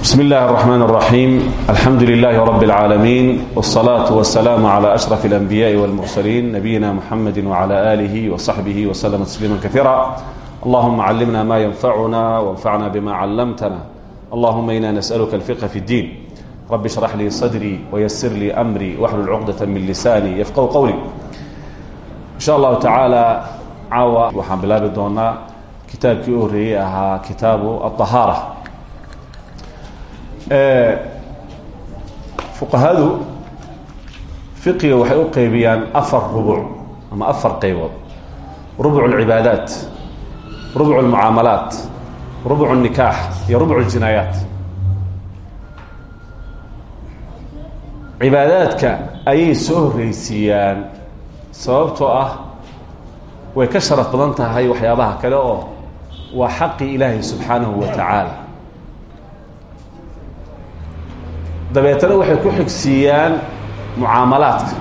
بسم الله الرحمن الرحيم الحمد لله رب العالمين والصلاة والسلام على أشرف الأنبياء والمرسلين نبينا محمد وعلى آله وصحبه وسلم تسليما كثيرا اللهم علمنا ما ينفعنا وانفعنا بما علمتنا اللهم إنا نسألك الفقه في الدين رب اشرح لي صدري ويسر لي أمري واحلل عقدة من لساني يفقه قولي إن شاء الله تعالى caawa waxaan bilaabi doonaa kitaabkii u horreeyey ahaa kitaabu aلطahaara fuqahadu fiqiga waxay u qeybiyaan afar rubuc ama afar qeybood rubuc اlcibaadaat rubuc اlmucaamalaat rubuc الnikaax iyo rubuc اljinaayaat cibaadaadka ayay soo horreysiiyaan sababtoo ah way ka sharaf badan tahay waxyaabaha kale oo waa xaqii ilaahay subxaanahu wa tacaala Dabeetana waxay ku xigsiiyaan mucaamalaadka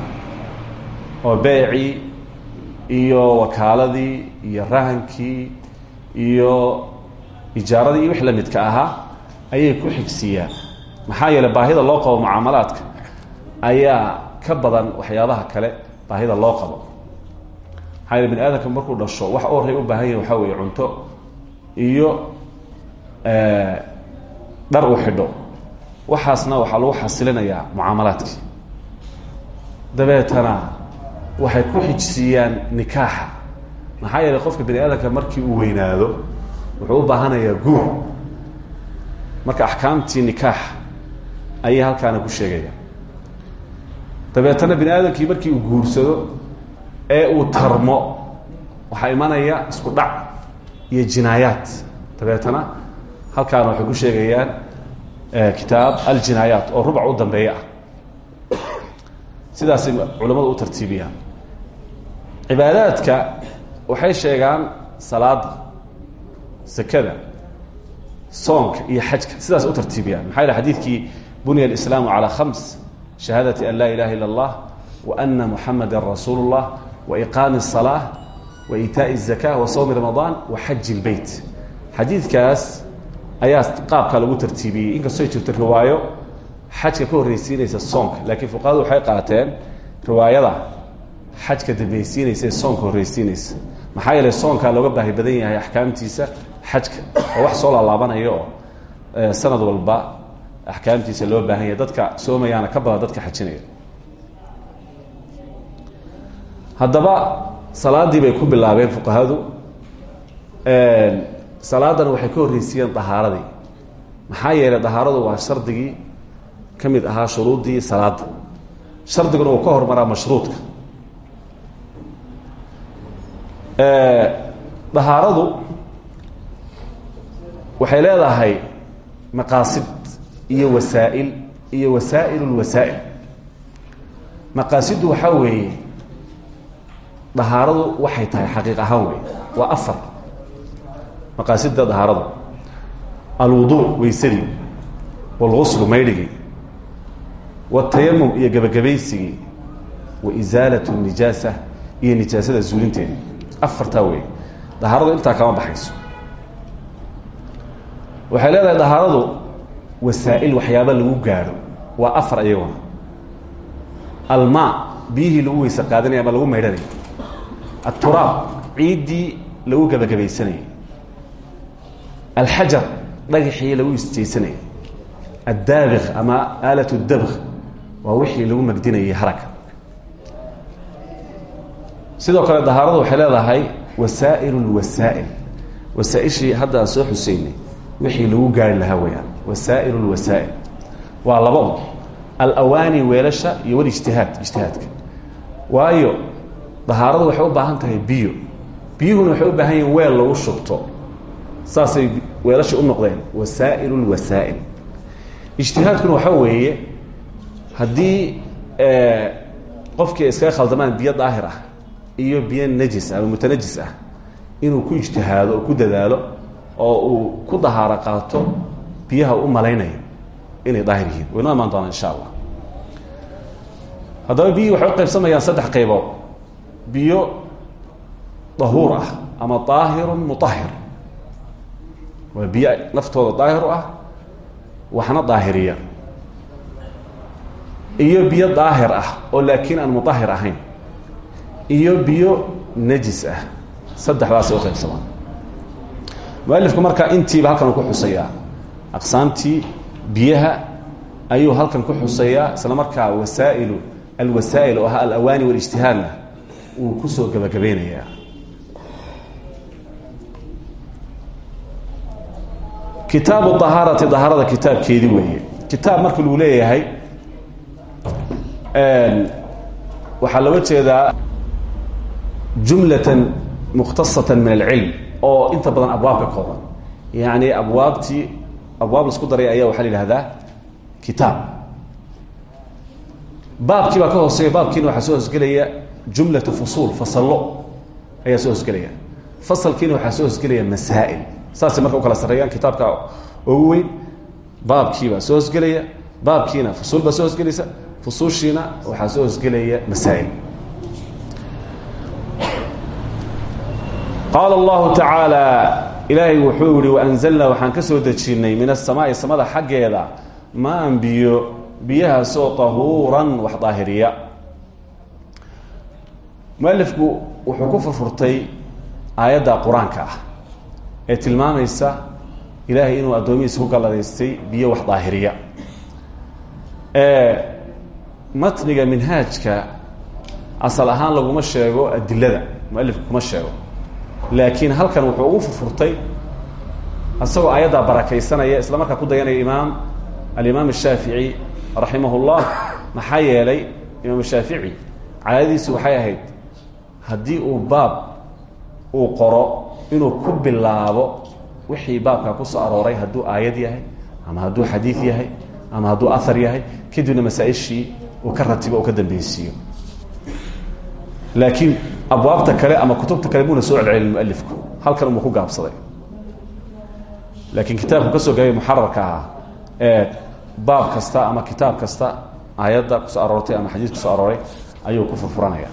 oo beecii iyo wakaaladii iyo rahankii iyo ijaaradii iyo wix la midka ahaa ayay ku xigsiiyaan. Maxaa yeeley baahida loo qabo mucaamalaadka ayaa ka badan waxyaabaha kale baahida loo qabo. Maxaa bini aadamka markuu dhasho wax u horey u baahan yahi waxaa weeye cunto iyo dhar uu xidho waxaasna waxaa lagu xasilinayaa mucaamalaadkii. Dabeetana waxay ku xijsiiyaan nikaaxa. Maxaa yeeley qofka bini aadamka markii uu weynaado wuxuu u baahanayaa guur marka axkaamtii nikaaxa ayay halkaana ku sheegayaan. Dabeetana bini aadamkii markii uu guursado ee uu tarmo waxaa imanaya isku dhac iyo jinaayaat dabeetana halkaana waxay ku sheegayaan kitaab aljinaayaat oo rubac u dambeeya ah sidaasay culamadu u tartiibiyaan cibaadaadka waxay sheegaan salaada sekada soonka iyo xajka sidaas u tartiibiyaan maxaa yele xadiidkii bunya alislaamu calaa khams shahaadati an laa ilaha illa allah wa ana muxamada rasuulu اllah وإqاam الصلاة وإitaaء الزakاة وsوم رamaضان وxaji الbeyt xadiidkaas ayaa qaabka lagu tartiibiyey. Inkastoo jirto riwaayo xajka ka horreysiinaysa soonka laakiin fuqahadu waxay qaateen riwaayada xajka dambeysiinaysa ee soonka horreysiinaysa. Maxaa yeeley soonkaa looga baahi badan yahay axkaamtiisa xajka. Oo wax soo laalaabanayo oo sanad walba axkaamtiisa loo baahan yahay. Dadka soomayaana ka badan dadka xajinaya. Haddaba salaadii bay ku bilaabeen fuqahadu salaadana waxay ka horreysiiyeen dahaaradii. Maxaa yeelay dahaaradu waa shardigii ka mid ahaa shuruuddii salaada shardiguna uu ka hormaraa mashruudka. Dahaaradu waxay leedahay maqaasid iyo wasaa'il iyo wasaa'il. Lwasaa'il maqaasidu waxaa weeye dahaaradu waxay tahay xaqiiq ahaan wey waa afar maqaasida dahaaradu alwudu weysadii walguslu maydhigii watayamum iyo gebagabaysigii wa isaalat nijaasa iyo nijaasada zuulinteeda afartaa wey dahaaradu intaa kama baxayso. Waxay leedahay dahaaradu wasaa'il waxyaaba lagu gaadho waa afar iyaguna almaa biyihii lagu weyse qaadanaya ama lagu maydhanaya aturaab ciiddii lagu gebagabaysanayay alxajar dhagaxii lagu isjaysanayay addaabiq ama aalat dabq waa wixii lagu magdinayay haragga. Sidoo kale dahaaradu waxay leedahay wasaa'il. Lwasaa'il wasaaishii hadda aan soo xuseynay wixii lagu gaari lahaa weyaan wasaa'il. Lwasaa'il waa laba un alawaani weelasha iyo walijtihaad ijtihaadka. Waayo dahaaradu waxay u baahan tahay biyo. Biyuhuna waxay u baahan yihiin weel lagu shubto. Saasay weelasha u noqdeen wasaa'il. Lwasaa'il ijtihaadkuna waxaa weeye haddii qofkii ay iskaga khaldamaan biyo daahir ah iyo biyo najis ama mutanajis ah inuu ku ijtihaado oo ku dadaalo oo uu ku dahaaro qaato biyaha u malaynayo inay daahir yihiin. Waynoo imaan doonaa insha allah. Haddaba biyihii waxay u qaybsamayaan saddex qaybood. Biyo dahuur ah ama daahirun muahir waa biyo naftooda daahir ah waxna daahiriya. Iyo biyo daahir ah oo laakiin aan mudahir ahayn. Iyo biyo najis ah. Saddexdaasay u qaybsamaan mualifku markaa intiiba halkan ku xusayaa. Aqsaamtii biyaha ayuu halkan ku xusayaa isla markaa wasaa'ilu alwasaa'il oo ahaa alawaani walijtihaadna uu ku soo gebagabeynayaa kitaabu dahaarati dahaarada kitaabkeedii weeye. Kitaab marka lagu leeyahay waxaa looga jeedaa jumlatan mukhtasatan min alcilm oo inta badan abwaab ka kooban. Yacni abwaabtii abwaab la isku daray ayaa waxaa la yihahdaa kitaab. Baabkii baa ka hooseeya baabkiina waxaa soo hosgelaya jumlatu fusuul fasallo ayaa soo hosgelaya. Fasalkiina waxaa soo hosgelaya masaa'il saasay marka u kala sarreeyaan kitaabka ugu weyn baabkiibaa soo hosgelaya baabkiina fusuul baa soo hosgelaysa fusuushiina waxaa soo hosgelaya masaa'il. Qaala allahu tacaala ilaahay wuxuu yihi waanzalnaa waxaan ka soo dejinnay min asamaai samada xaggeeda maan biyo biyahaasoo tahuuran wax daahiriya. Mualifku wuxuu ku furfurtay aayadda qur'aanka ah ee tilmaamaysa ilaahay inuu addoomihiisa ku galladaystay biyo wax daahiriya. Matniga minhaajka asal ahaan laguma sheego adilada mualifku kuma sheego. Laakiin halkan wuxuu ugu furfurtay isagoo aayaddaa barakaysanaya isla markaa ku dayanaya imaam alimaam ashaafici raximah اllah maxaa yeelay imaam shaafici caadadiisu waxay ahayd haddii uu baab uu qoro inuu ku bilaabo wixii baabkaa ku soo arooray hadduu aayad yahay ama hadduu xadiid yahay ama hadduu ahar yahay kadibna masaa-ishii uu ka ratibo oo ka dambeysiiyo laakiin abwaabta kale ama kutubta kale muuna soo celcelin mualifku halkan umuu ku gaabsaday. Laakiin kitaabku ka soo gaabay muxararka ahaa ee baab kasta ama kitaab kasta aayadda ku soo aroortay ama xadiis ku soo arooray ayuu ku furfuranaya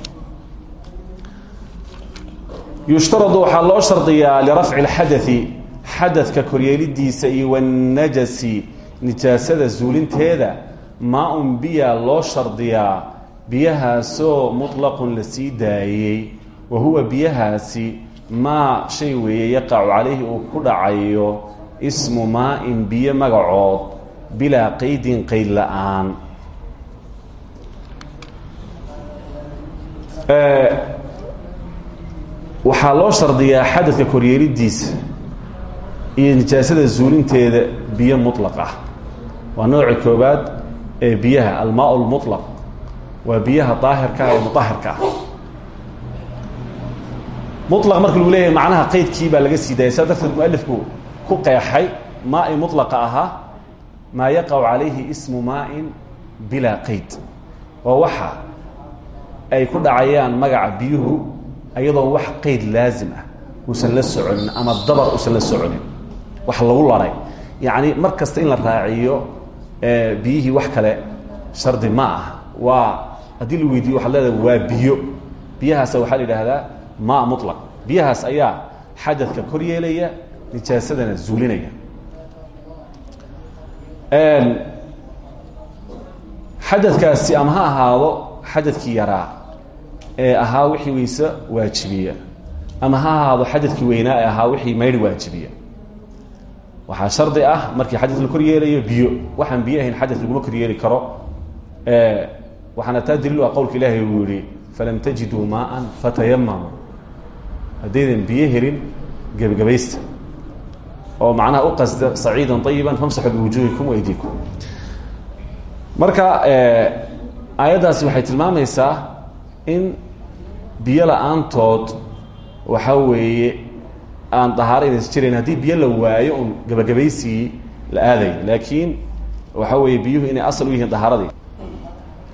yushtaradu waxaa loo shardiyaa lirafci اlxadai xadadka koryeelidiisa iyo wanajasi nijaasada zuulinteeda. Maa-un biya loo shardiyaa biyahaasoo muطlaqun la sii daayey. Wa huwa biyahaasi maa shay weeye yaqacu calayhi uu ku dhacayo. Ismu maa-in biyo magacood bilaa qeydin qeyd la'aan waxaa loo shardiyaa xadadka koryeelidiisa iyo nijaasada zuulinteeda biyo muطlaq ah waa nooca koobaad ee biyaha almaa اlmuطlaq waa biyaha daahirka ee muطahirka ah muطlaq marka lagu leeyahay macnaha qeydkii baa laga sii daayay saa darteed mualifku ku qeexay maa-i muطlaqa ahaa maa yaqacu calayhi ismu maa-in bilaa qeyd waa waxa ay ku dhacayaan magaca biyuhu iyadoo wax qeyd laazim ah uusan la soconin ama dabar uusan la soconin wax lagu laray. Yacni mar in la raaciyo biyihii wax kale shardi ma ah waa haddii la weydiiyo leedahay waa biyo. Biyahaasa waxaa la yidhaahdaa maa muطlaq biyahaas ayaa xadadka kor yeelaya nijaasadana zuulinaya xadadkaasi ama ha ahaado xadadkii yaraa ee ahaa wixii weyse waajibiya ama ha ahaado xadadkii weynaa ee ahaa wixii maydhi waajibiya. Waxaa shardi ah markii xadad kor yeelayo biyo. Waxaan biyo ahayn kor yeeli karo. Waxaana taa daliil ah qowlka ilaahay uu falam tajiduu maaan fatayamamu haddaydan biyo oo macnaha u qasda saciidan ayiban famsaxu biwujuhikum waydiikum marka aayaddaasi waxay tilmaamaysaa in biyo la'aantood waxaa weeye aan dahaaro inays jirayn haddii biyo la waayo un gebagabaysigii la aadayo laakiin waxaa weeye biyuhu inay asal u yihiin dahaaradii.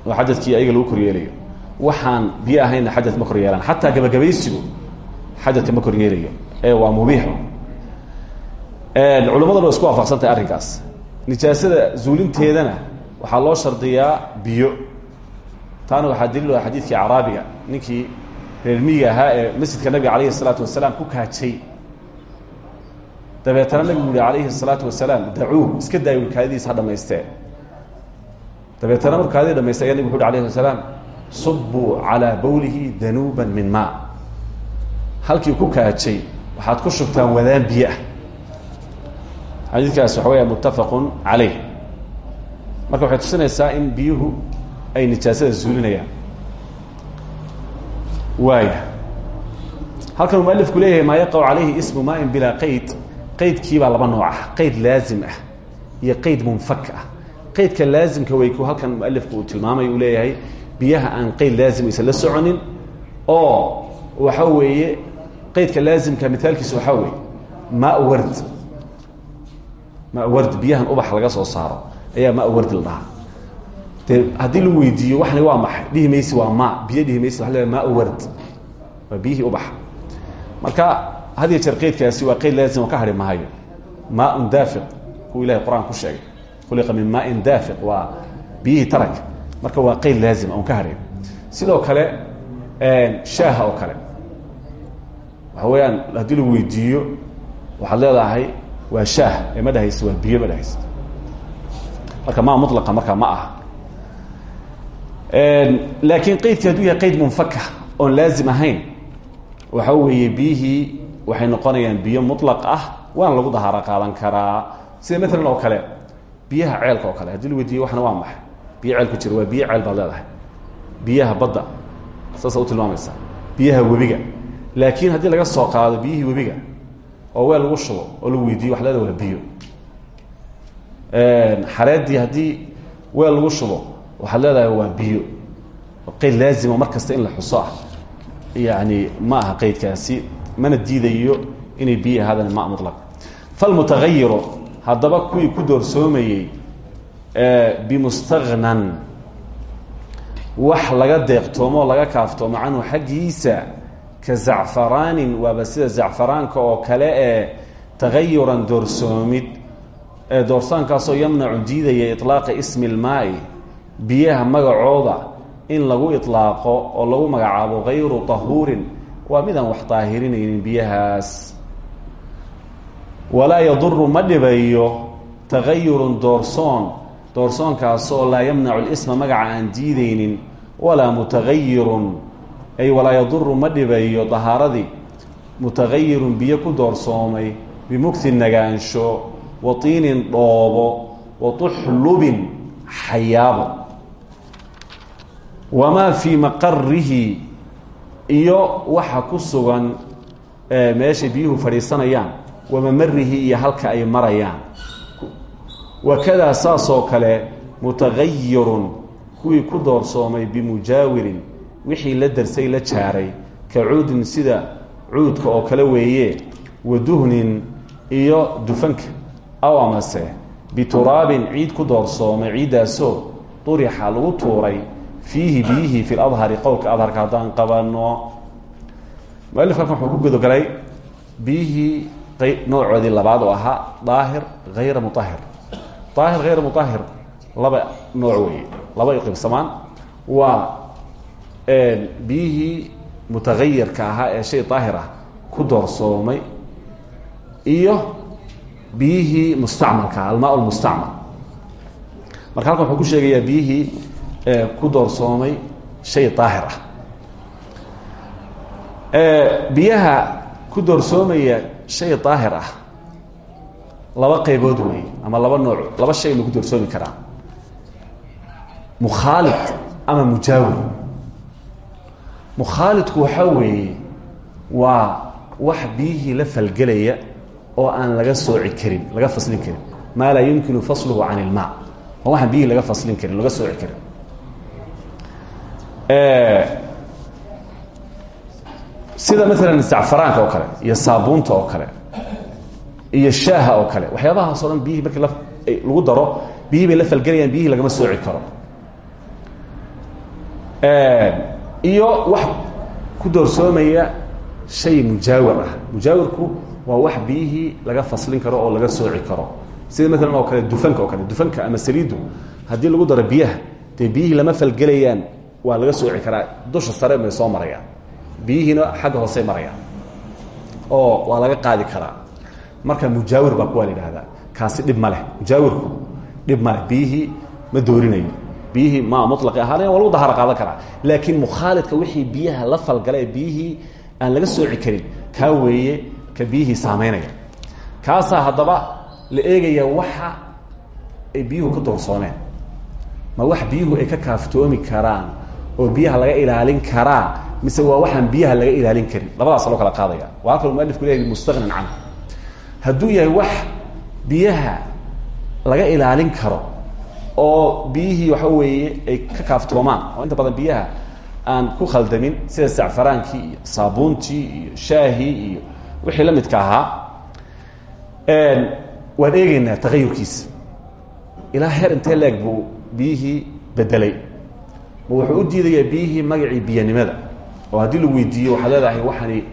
Oo xadadkii ayaga lagu koryeelayo waxaan biyo ahaynna xadad ma koryeelaan xataa gebagabaysigu xadadka ma koryeelayo ee waa mubiix culimmaduna wa isku waafaqsantahay arrinkaas. Nijaasada zuulinteedana waxaa loo shardiyaa biyo. Taana waxaa daliil ah xadiidkii acraabiga ninkii reermiyiga ahaa ee masjidka nabiga calayhi salaatu wasalaam ku kaajay. Dabeetana nabigu yihi calayhi salaatu wasalaam dauu iska daayu kaadidiis ha dhamaysteen dabeetana markuu kaadidii dhamaystay ayaa nabigu wuxu uhi alayhi salaam subuu calaa bawlihi danuuban min maa. Halkii ku kaajay waxaad ku shubtaan wadaan biyo ah. Xadiidkaas waxa weya muttafaqun calayh. Marka waxay tusinaysaa in biyuhu ay nijaasada zuulinayaan waaya halkan uu mualifku leeyahay maa yaqacu calayhi ismu maain bilaa qayd. Qaydkiibaa laba nooc ah. Qayd laazim ah iyo qayd munfak ah. Qaydka laazimka way ku halkan mualifku uu tilmaamay uu leeyahay biyaha aan qayd laazim aysan la soconin oo waxa weeye qaydka laazimka mithaalkiisa waxaa weeye maa ward. Maa ward biyahan ubax laga soo saaro. Ayaa maa wardi la dee haddii lagu weydiiyo waxani waa maxay dhihi maysi waa ma biyo dhihi maysi waa la maa ward. Waa biyihii ubaxa marka had iyo jeer qaydkaasi waa qayd laazim oo ka hari maayo. Maaun daafiq kuwa ilahay qur'aan ku sheegay. Khuliqa min maain daafiq waa biyihii tarak. Marka waa qayd laazima oon ka harin sidoo kale shaaha oo kale. Waxa weeyaan haddii lagu weydiiyo waxaad leedahay waa shaah. Ee ma dhahaysa waa biyo ma dhahaysa marka ma mulaqa marka ma aha laakiin qaydkii hadduu yahay qayd munfaka oon laazim ahayn waxa weeye biyihii waxay noqonayaan biyo muطlaq ah waana lagu dahaaro qaadan karaa. Sida maalan oo kale biyaha ceelka oo kale haddii la weydiiyo waxna waa maxay? Biyo ceel ku jira waa biyo ceel baad leedahay. Biyaha badda saasa u tilmaamaysaa biyaha webiga laakiin haddii laga soo qaado biyihii webiga oo weel lagu shubo oo lagu weydiiyo waxa leedahay waa biyo. Xareedii haddii weel lagu shubo waxaad leedahay waa biyo. Qayd laazima mar kasta in la xuso ah. Yani ma aha qaydkaasi mana diidayo inay biyi ahaadaan ma mulaq falmutagayiru haddaba kuwii ku doorsoomayey bimustagnan wax laga deeqtoomo laga kaaftoomo canhu xaggiisa ka zacfaraanin. Waaba sida zacfaraanka oo kale ee tagayuran doorsoomid ee doorsaankaasoo yamnacu diidaya iطlaaqa ismi اlmaai biyaha magacooda in lagu ilaaqo oo lagu magacaabo kayru tahuurin waa midaan wax daahirinaynin biyahaas. Walaa yadurru ma dhibayo tagayurun doorsoon doorsoonkaasoo laa yamnacu lisma magaca aan diidaynin walaa mutagayirun ay walaa yaduru ma dhibayo dahaaradii mutagayirun biyo ku doorsoomay bimugti nagaansho wa tiinin dhoobo wa tuxlubin xayaabo wamaa fii maqarihi iyo waxa ku sugan meeshay biyuhu fadhiisanayaan wamamarihi iyo halka ay marayaan. Wakadaa saasoo kale mutagayirun kuwii ku doorsoomay bimujaawirin wixii la darsay la jaaray ka cuudin sida cuudka oo kale weeye wa duhnin iyo dufanka aw amase bituraabin ciid ku doorsoomay ciiddaasoo durixa lagu tuuray fiihi biyihii fi ladhari qowlka adharka haddaan qabano mualif halkan wuxuu ku gudogalay biyihii noocoodii labaad oo ahaa daahir hayra muahir daahir hayra muahir laba nooc weeye laba qibsamaan waa biyihii mutagayirka ahaa ee shay daahir ah ku doorsoomay iyo biyihii mustacmalka almaa lmustacmal marka halkan wuxuu ku sheegayaa biyihii ku doorsoomay shay daahir ah. Biyaha ku doorsoomaya shay daahir ah laba qaybood weeye ama laba nooc laba shay lagu doorsoomi karaa. Mukhaalid ama mujaawir mukhaalidku waxaa weeye waa wax biyihii la falgelaya oo aan laga sooci karin laga faslin karin. Maa laa yumkinu fasluhu can ilmaa waa waxaan biyihii laga faslin karin laga sooci karin sida maalan zacfaraanka oo kale iyo saabuunta oo kale iyo shaaha oo kale waxyaabahaas o dhan biyihii markii lagu daro biyihii bay la falgelayaan biyihii lagama sooci karo. Iyo wax ku doorsoomaya shay mujaawir ah. Mujaawirku waa wax biyihii laga faslin karo oo laga sooci karo. Sida maalan oo kale dufanka oo kale dufanka ama saliidu haddii lagu daro biyaha dee biyihii lama falgelayaan waa laga sooci karaa dusha sare may soo marayaan. Biyihiina xagga hoosey marayaan. Oo waa laga qaadi karaa. Marka mujaawir baa kuwa la kaasi dhib ma leh. Mujaawirku dhib ma leh. Ma doorinayo. Biyihii ma mulaqi ahaanaya waa lagu qaadan karaa. Laakiin mukhaalidka wixii biyaha la falgala ee biyihii aan laga sooci karin kaa weeye ka biyihii saameynaya kaasaa haddaba la eegaya waxa ay biyuhu ka doorsoomeen ma wax biyuhu ay ka kaaftoomi karaan oo biyaha laga ilaalin karaa mise waa waxaan biyaha laga ilaalin karin. Labadaas loo kala qaadaya. Waa halkan mualifku leeyahy mustaqnin canhu hadduu yahay wax biyaha laga ilaalin karo oo biyihii waxa weeye ay ka kaaftoomaan oo inta badan biyaha aan ku khaldamin sida sacfaraankii iyo saabuuntii iyo shaahii iyo wixii la midka ahaa waan eegeynaa tagayurkiisa ilaa heer intee leeg buu biyihii bedelay wuxuu u diidayaa biyihii magacii biyanimada oo haddii la weydiiyo waxaad leedahay waxani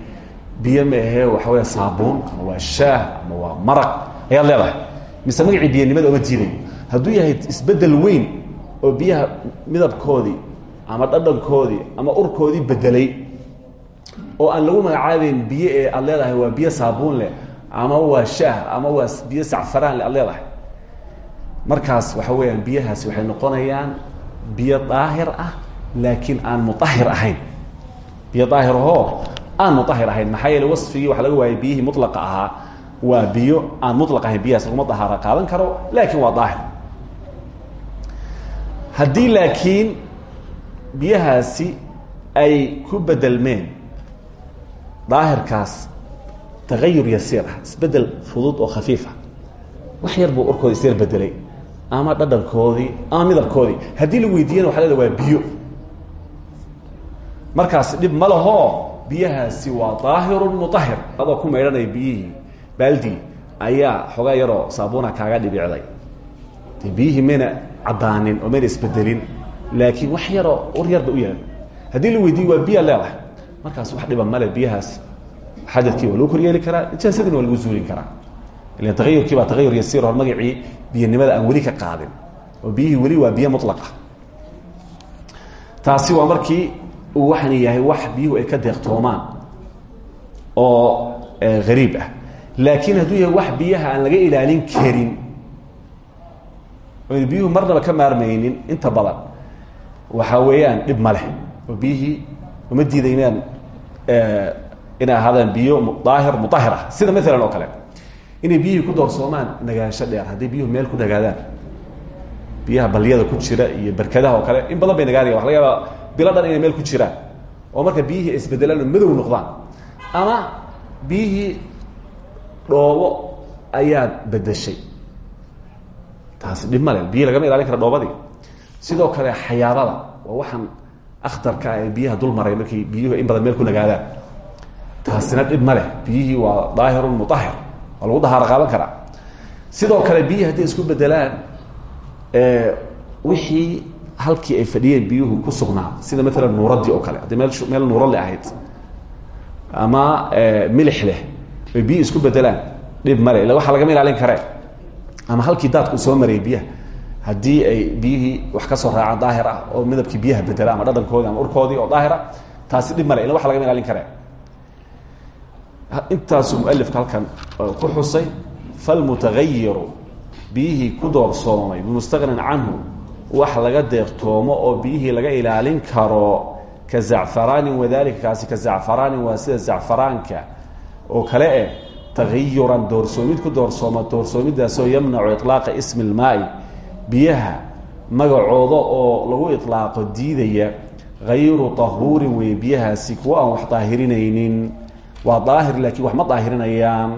biyo waxa weya saabuun ama waa shaah ama waa maraq ayaad leedahay. Mise magacii biyanimada oma diidayo hadduu yahay isbeddel weyn oo biyaha midabkoodii ama dhadhankoodii ama urkoodii bedelay oo aan lagu magacaabeyn biyo ee aad leedahay waa biyo saabuun leh ama waa shaah ama waa biyo sacfaraan leh aad leedahay. Markaas waxa weeyaan biyahaasi waxay noqonayaan biyo daahir ah laakiin aan muahir ahayn. Biyo daahirahoo aan muahir ahayn. Maxaa yeele wasfigii waxa laga waayay biyihii mulaqa ahaa. Waa biyo aan mulaq ahayn biyahaas laguma dahaara qaadan karo laakiin waa daahir haddii laakiin biyahaasi ay ku bedelmeen daahirkaas tagayur yasiir ah isbeddel fudud oo khafiif ah. Wax yar buu urkooda isyar bedelay ama dhadhankoodii ama midabkoodii haddii la weydiiyana waxa leeda waa biyo. Markaas dhib ma lahoo biyahaasi waa daahirun muahir adoo ku maydhanaya biyihii baaldi ayaa xoogaa yaroo saabuuna kaaga dhibicday. Biyihii mayna caddaanin oo mayna isbedelin laakiin wax yaroo ur yarba u yaal haddii la weydiiyo waa biya leedahay markaas wax dhiba male biyahaas. Xadadkii waa lagu koryeeli karaa nijaasadina waa lagu zuulin karaa ilan tagayurkii baa tagayur yasiir hor magacii biyanimada aan weli ka qaadin oo biyihii weli waa biyo mulaqa taasi waa markii uu waxaan yahay wax biyuhu ay ka deeqtoomaan oo hariib ah laakiin hadduu yahay wax biyaha aan laga ilaalin karin oyn biyuhu marnaba ka maarmaynin inta badan waxaa weeyaan dhib ma leh oo biyihii uma diidaynaan inay ahaadaan biyo daahir muahir ah sida maalan oo kale inay biyihii ku doorsoomaan nagaansho dheer. Hadday biyuhu meel ku nagaadaan biyaha baliyada ku jira iyo berkadaha oo kale in badan bay nagaanaya waxa laga yaaba bilo dhan inay meel ku jiraan. Oo marka biyihii isbedelaan oo noqdaan. Ama biyihii dhoobo ayaad bedeshay taasi dhib male biyi lagama kara dhoobadii. Sidoo kale xayaabada waa waxaan akhtarka ah ee biyaha dul maray markay biyuhu in badan meel ku nagaadaan. Taasina dhib ma waa daahirun muahir waa lagu dahaaro qaadan karaa. Sidoo kale biyihii hadday isku bedelaan wixii halkii ay fadhiyeen biyuhu ku sugnaa sida maalan nuuradii oo kale. Hadday meel meel nuurale ahayd ama milix leh ay biyi isku bedelaan dhib male illa waxaa lagama ilaalin karee ama halkii daadku soo marayay biyaha haddii ay biyihii wax ka soo raacaan daahir ah oo midabkii biyaha bedela ama dhadhankoodii ama urkoodii oo daahir ah taasi dhib male illa waxa lagama ilaalin karee intaasuu mualifka halkan ku xusay falmutagayiru biyihii ku doorsoomay bimustaqnin canhu wax laga deeqtoomo oo biyihii laga ilaalin karo ka zacfaraanin wadalika kaasi ka zacfaraanin waa sida zacfaraanka oo kale eh tagayuran doorsoomid ku doorsooma doorsoomidaasoo yamnacu iطlaaqa ismi اlmaai biyaha magacooda oo lagu iطlaaqo diidaya hayru طahuurin wey biyahaasi kuwa aan wax daahirinaynin waa daahir laakiin wax ma daahirinayaan.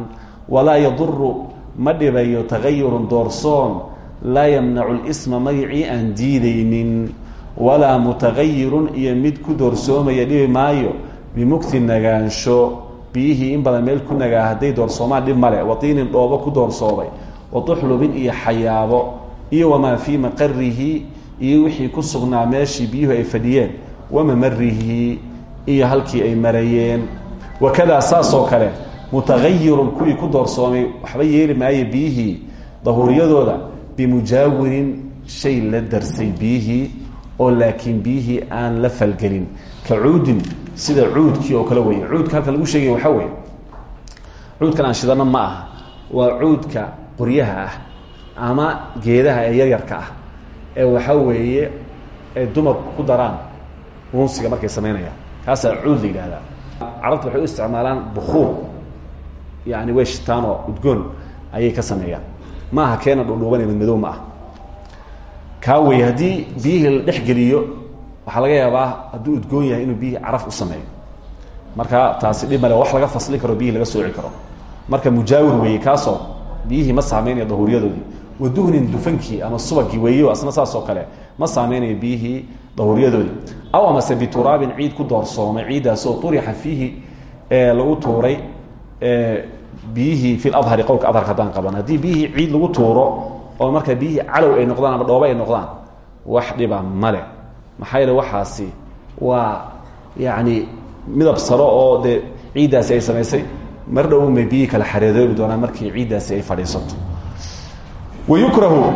Walaa yaduru ma dhibayo tagayurun doorsoon. Laa yamnacu lisma magacii aan diidaynin. Walaa mutagayirun iyo mid ku doorsoomaya dhibi maayo. Bimugti nagaansho. Biyihii in badan meel ku nagaa hadday doorsoomaan dhib male watiinin dhoobo ku doorsoomay watuxlubin iyo xayaabo. Iyo wamaa fii maqarihi iyo wixii ku sugnaa meeshii biyuhu ay fadhiyeen. Wamamarihi iyo halkii ay marayeen wakadaa saasoo kale mutagayirun kuwii ku doorsoomay waxba yeeli maayo biyihii dahuuriyadooda bimujaawirin shay la darsay biyihii oo laakiin biyihii aan la falgelin ka cuudin sida cuudkii oo kale wey cuudka halkan lagu sheegay waxaa weeye cuudkan aan shidano ma aha waa cuudka qoryaha ah ama geedaha ee yaryarka ah ee waxaa weeye ay dumarku ku daraan unsiga markay samaynayaan kaasaa cuud la yidhaahdaa carabta waxay u isticmaalaan bukuur yani way shitaan oo udgoon ayay ka sameeyaan. Ma aha keena dhudhuubanee madmadow ma ah. Kaa wey haddii biyihii la dhex geliyo waxaa laga yaabaa hadduu udgoon yahay inuu biyihii caraf u sameeyo. Marka taasi dhib male wax laga fasli karo biyihii laga sooci karo. Marka mujaawir weeye kaasoo biyihii ma saameynaya dahuuriyadoodii waduhnin dufankii ama subagii weeyo asna saas kale ma saameynayo biyihii dahuuriyadoodii aw amase bituraabin ciid ku doorsoomay ciiddaasoo urixa fiihi lagu tuuray biyihii fi adhari qowlka adharka haddaan qaban. Haddii biyihii ciid lagu tuuro oo marka biyihii calow ay noqdaan ama dhooba noqdaan wax dhiba male maxaa yeele waxaasi waa yacni midab saro oo dee ciiddaasi ay samaysay. Mar dhowun bay biyihii kala xareedoobi doonaan markii ciiddaasi ay fadhiisato. Wayukrahu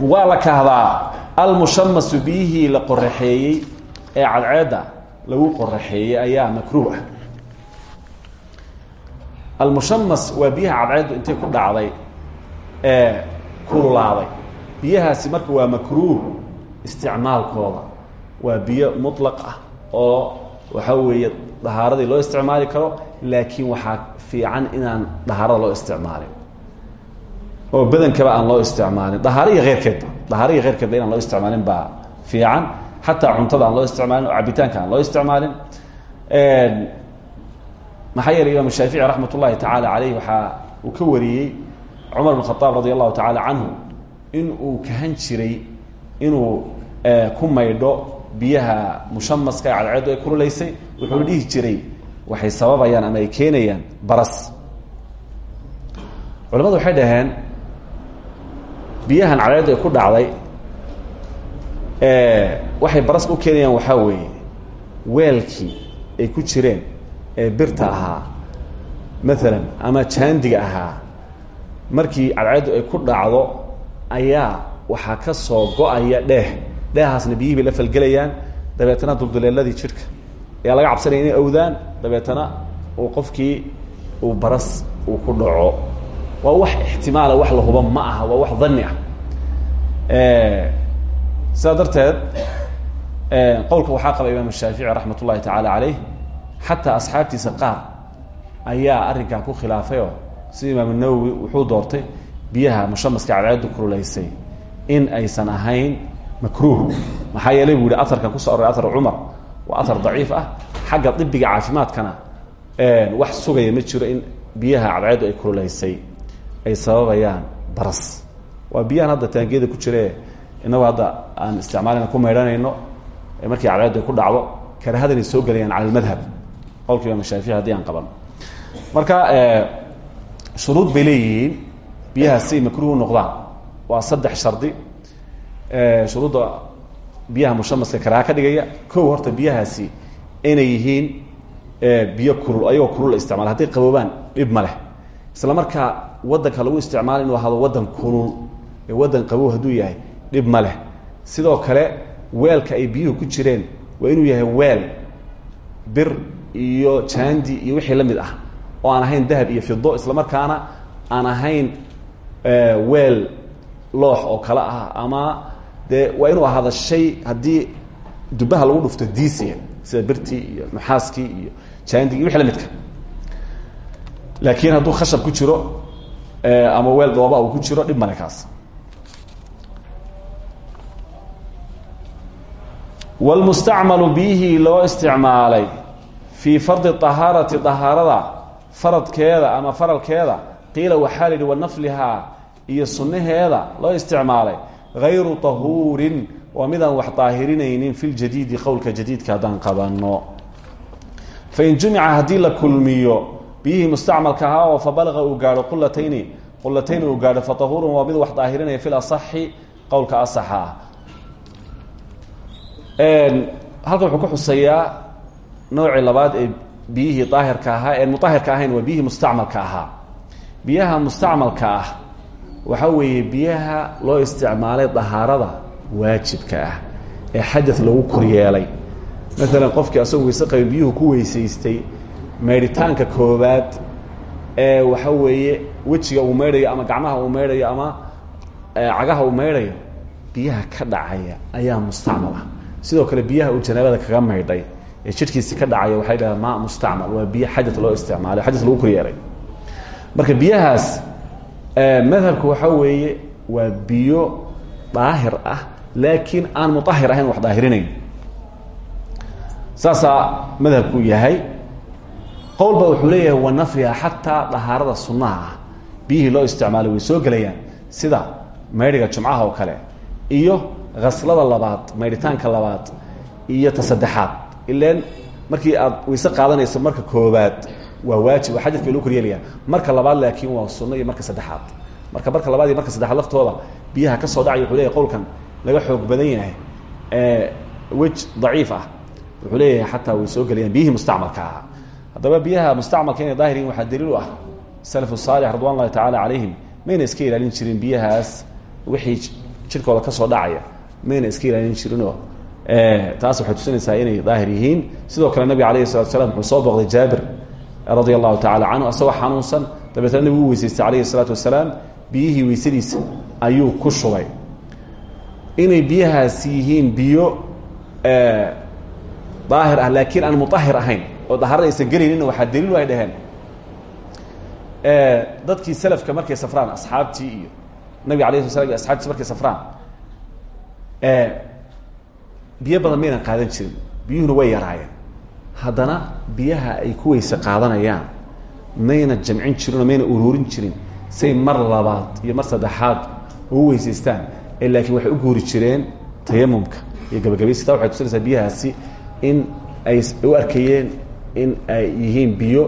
waa la kahdaa almushamasu biyihii la qoraxeeyey ee cadceedda lagu qoraxeeyey ayaa makruuh ah. Almushamas waa biyaha cadceeddu intay ku dhacday ee kululaaday biyahaasi marka waa makruuh isticmaalkooda. Waa biyo muطlaq ah oo waxaa weeye dahaaradii loo isticmaali karo laakiin waxaa fiican inaan dahaarada loo isticmaalin. Oo badankaba aan loo isticmaalin. Dahaaro iyo keyrkeedba dahaaro iyo keyrkeedba inaan loo isticmaalin baa fiican xataa cuntada aan loo isticmaalin oo cabitaanka aan loo isticmaalin. Maxaa yeelay imaam shaafici raxmat ullahi tacaala caleyh waxaa uu ka wariyey cumar bn khaaab radi allahu tacaala canhu in uu kahan jiray inuu ku maydho biyaha mushamaska ee cadceeddu ay kululaysay wuxuu dhihi jiray waxay sababayaan ama ay keenayaan baras. Culamadu waxay dhaheen biyahan cadceeddu ay ku dhacday waxay baraska u keenayaan waxaa weeye weelkii ay ku jireen ee birta ahaa maalan ama jaandiga ahaa markii cadceeddu ay ku dhacdo ayaa waxaa ka soo go'aya dheeh. Dheehaasna biyihii bay la falgelayaan. Dabeetana dulduleeladii jidhka ayaa laga cabsanaya inay awdaan dabeetana uu qofkii uu baras uu ku dhaco. Waa wax ixtimaala wax la huba ma aha waa wax dani ah. Sidaa darteed qowlka waxaa qaba imaam shaafici raxmat ullahi tacaala caleyh xataa asxaabtiisa qaar ayaa arrinkaa ku khilaafayoo sida imaam nawowi wuxuu doortay biyaha mushamaska cadceeddu kululaysay in aysan ahayn makruuh. Maxaa yeelay buu yihi aarkan ku soo aroray aar cumar waa aar daciif ah. Xagga ibiga caafimaadkana wax sugaya ma jiro in biyaha cadceeddu ay kululaysay. Ay sababayaan baras. Waa biyahan hadda taangiyada ku jire inagu hadda aan isticmaalina ku maydhanayno markii cadceeddu ay ku dhacdo karahadanay soo gelayaan cala almadhab qowlka imaam shaafici haddii aan qaban. Marka shuruud bay biyaha siay makruuh u noqdaan. Waa saddex shardi. Shuruudda biyaha mushamaska karaha ka dhigaya. Kow horta biyahaasi inay yihiin biyo kulul ayagoo kulul la isticmala hadday qaboobaan dhib ma isla markaa wadanka lagu isticmaala inuu ahado wadan kulul. Ee wadan qabow hadduu yahay dhib ma sidoo kale weelka ay biyuhu ku jireen waa inuu yahay weel bir iyo jandi iyo wixii la mid ah oo aan ahayn dahab iyo fido isla markaana aan ahayn weel loox oo kale ah. Ama dee waa inuu ahaada shay haddii dubaha lagu dhufto diisiya sida birtii iyo nuxaaskii iyo jandigi wixii la midka laakiin hadduu khashab ku jiro ama weel dhooba uu ku jiro dhib male kaas wlmustacmalu biyihii loo isticmaalay fii fardi ahaarati ahaarada faradkeeda ama faralkeeda qiila waxaa la yidhi wanaflihaa iyo sunnaheeda loo isticmaalay hayru tahuurin waa midaan wax daahirinaynin fi ljadiidi qowlka jadiidka haddaan qabano fain jumica haddii la kulmiyo biyihii mustacmalka ahaa oo fabalaqa uu gaadho qulatayni qulatayn uu gaadho fatahurun waa mid wax lasaxi qowlka asaxa halkan wuxuu ku xuseeyaa noocii labaad ee biyihii daahirka ahaa. Ee muahirka ahayn waa biyihii mustacmalka ahaa. Biyaha mustacmalka ah waxaa weeye biyaha loo isticmaalay dahaarada waajibka ah ee xadad lagu koryeelay maalan qofkii asagoo weyse biyuhu ku weysaystay meydhitaanka koobaad waxa weeye wejiga uu maydhayo ama gacmaha uu maydhayo ama cagaha uu maydhayo biyaha ka dhacaya ayaa mustacmal ah sidoo kale biyaha uu janaabada kaga maydhay ee jidhkiisi ka dhacaya waxay dhahaan maa mustacmal waa biyo xadad loo isticmaalo xadad lagu kor yeelay marka biyahaas madhabku waxa weeye waa biyo daahir ah laakiin aan muahir ahayn wax daahirinayn. Saasaa madhabku yahay. Qowlba wuxuu leeyahay wanafriha xataa dahaarada sunnaha ah. Biyihii loo isticmaalay way soo gelayaan. Sida maydhiga jumcaha oo kale iyo haslada labaad maydhitaanka labaad iyo ta saddexaad. Ilan markii aad wayse qaadanayso marka koobaad waa waajib oo xadadka loo koryeelaya marka labaad laakiin waa sunno iyo marka saddexaad. Marka marka labaad iyo marka saddexaad laftooda biyaha ka soo dhacay wuxuu qowlkan laga xoog badan yahay wej daciif ah. Wuxuu leeyahay way soo gelayaan biyihii mustacmalka ahaa. Biyaha mustacmalka inay daahir yihiin waxaa ah salafu saalix ridwan llahi tacaala calayhim mayna iska jirin biyahaas wixii jirkooda ka soo dhacaya mayna iska ilaalin jirinoo taas waxay tusinaysaa inay daahir yihiin. Sidoo kale nabiga alayhi salatu slam wuxuu soo booqday jaabir radia allahu tacala canhu asagoo xanuunsan. Dabeetna nabigu u weysaystay calayhi salaatu wasalaam. Biyihii weysadiisa ayuu ku shubay. Inay biyahaasi yihiin biyo daahir ah laakiin aan muahir ahayn oo dahaarada aysan gelaynin waxaa daliilu ay dhaheen. Dadkii selafka markay safraan asxaabtii iyo nabiga alayh sla slam iyo asxabtiisi markay safraan biyo badan maynan qaadan jirin. Biyuhuna way yaraayeen. Haddana biyaha ay ku weyse qaadanayaan mayna jamcin jirin oo mayna uruurin jirin say mar labaad iyo mar saddexaad ugu weysaystaan ee laakiin waxay u guuri jireen tayamumka iyo gabagabaysi. Taa waxay tusinaysaa biyahaasi in ay u arkayeen in ay yihiin biyo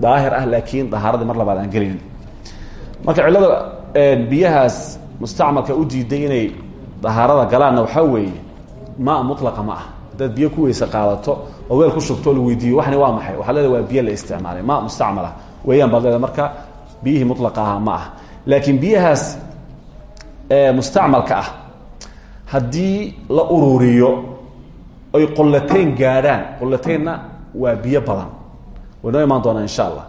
daahir ah laakiin dahaaradii mar labaad aan gelinin marka cillada biyahaas mustacmalka u diiday inay dahaarada galaanna waxaa weeye ma mulaqa ma ah biyo ku weyse qaadato oo weel ku shubto la weydiiyo waxani waa maxay? Waxaad leedahay waa biyo la isticmaalay. Ma mustacmala. Weeyaan baad leedahay. Marka biyihii mulaqa ma ah laakiin biyahaas mustacmalka ah haddii la ururiyo oy qollatayn gaadhaan. Qollataynna waa biyo badan. Way noo imaan doonaa insha allah.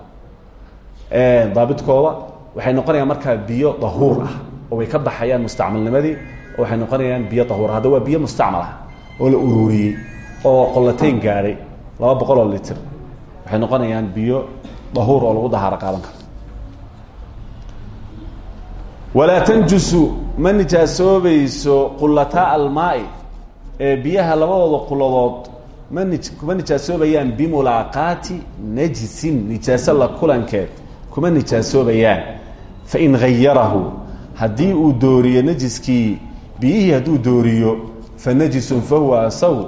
Daabidkooda waxay noqonayaan markaa biyo dahuur ah oo way ka baxayaan mustacmalnimadii waxay noqonayaan biyo dahuur hadda waa biyo mustacmal ah oo la ururiyey oo qollatayn gaadhay laba boqol oo waxay noqonayaan biyo dahuur oo lagu dahaaro qaadan karo. Walaa tanjusu ma nijaasoobayso qullataa almaai ee biyaha labadooda quladood ma ni kuma nijaasoobayaan bimulaaqaati najisin nijaaso la kulankeed kuma nijaasoobayaan fain hayarahu haddii uu dooriyo najiskii biyihii hadduu dooriyo fa najisun fa huwa asagu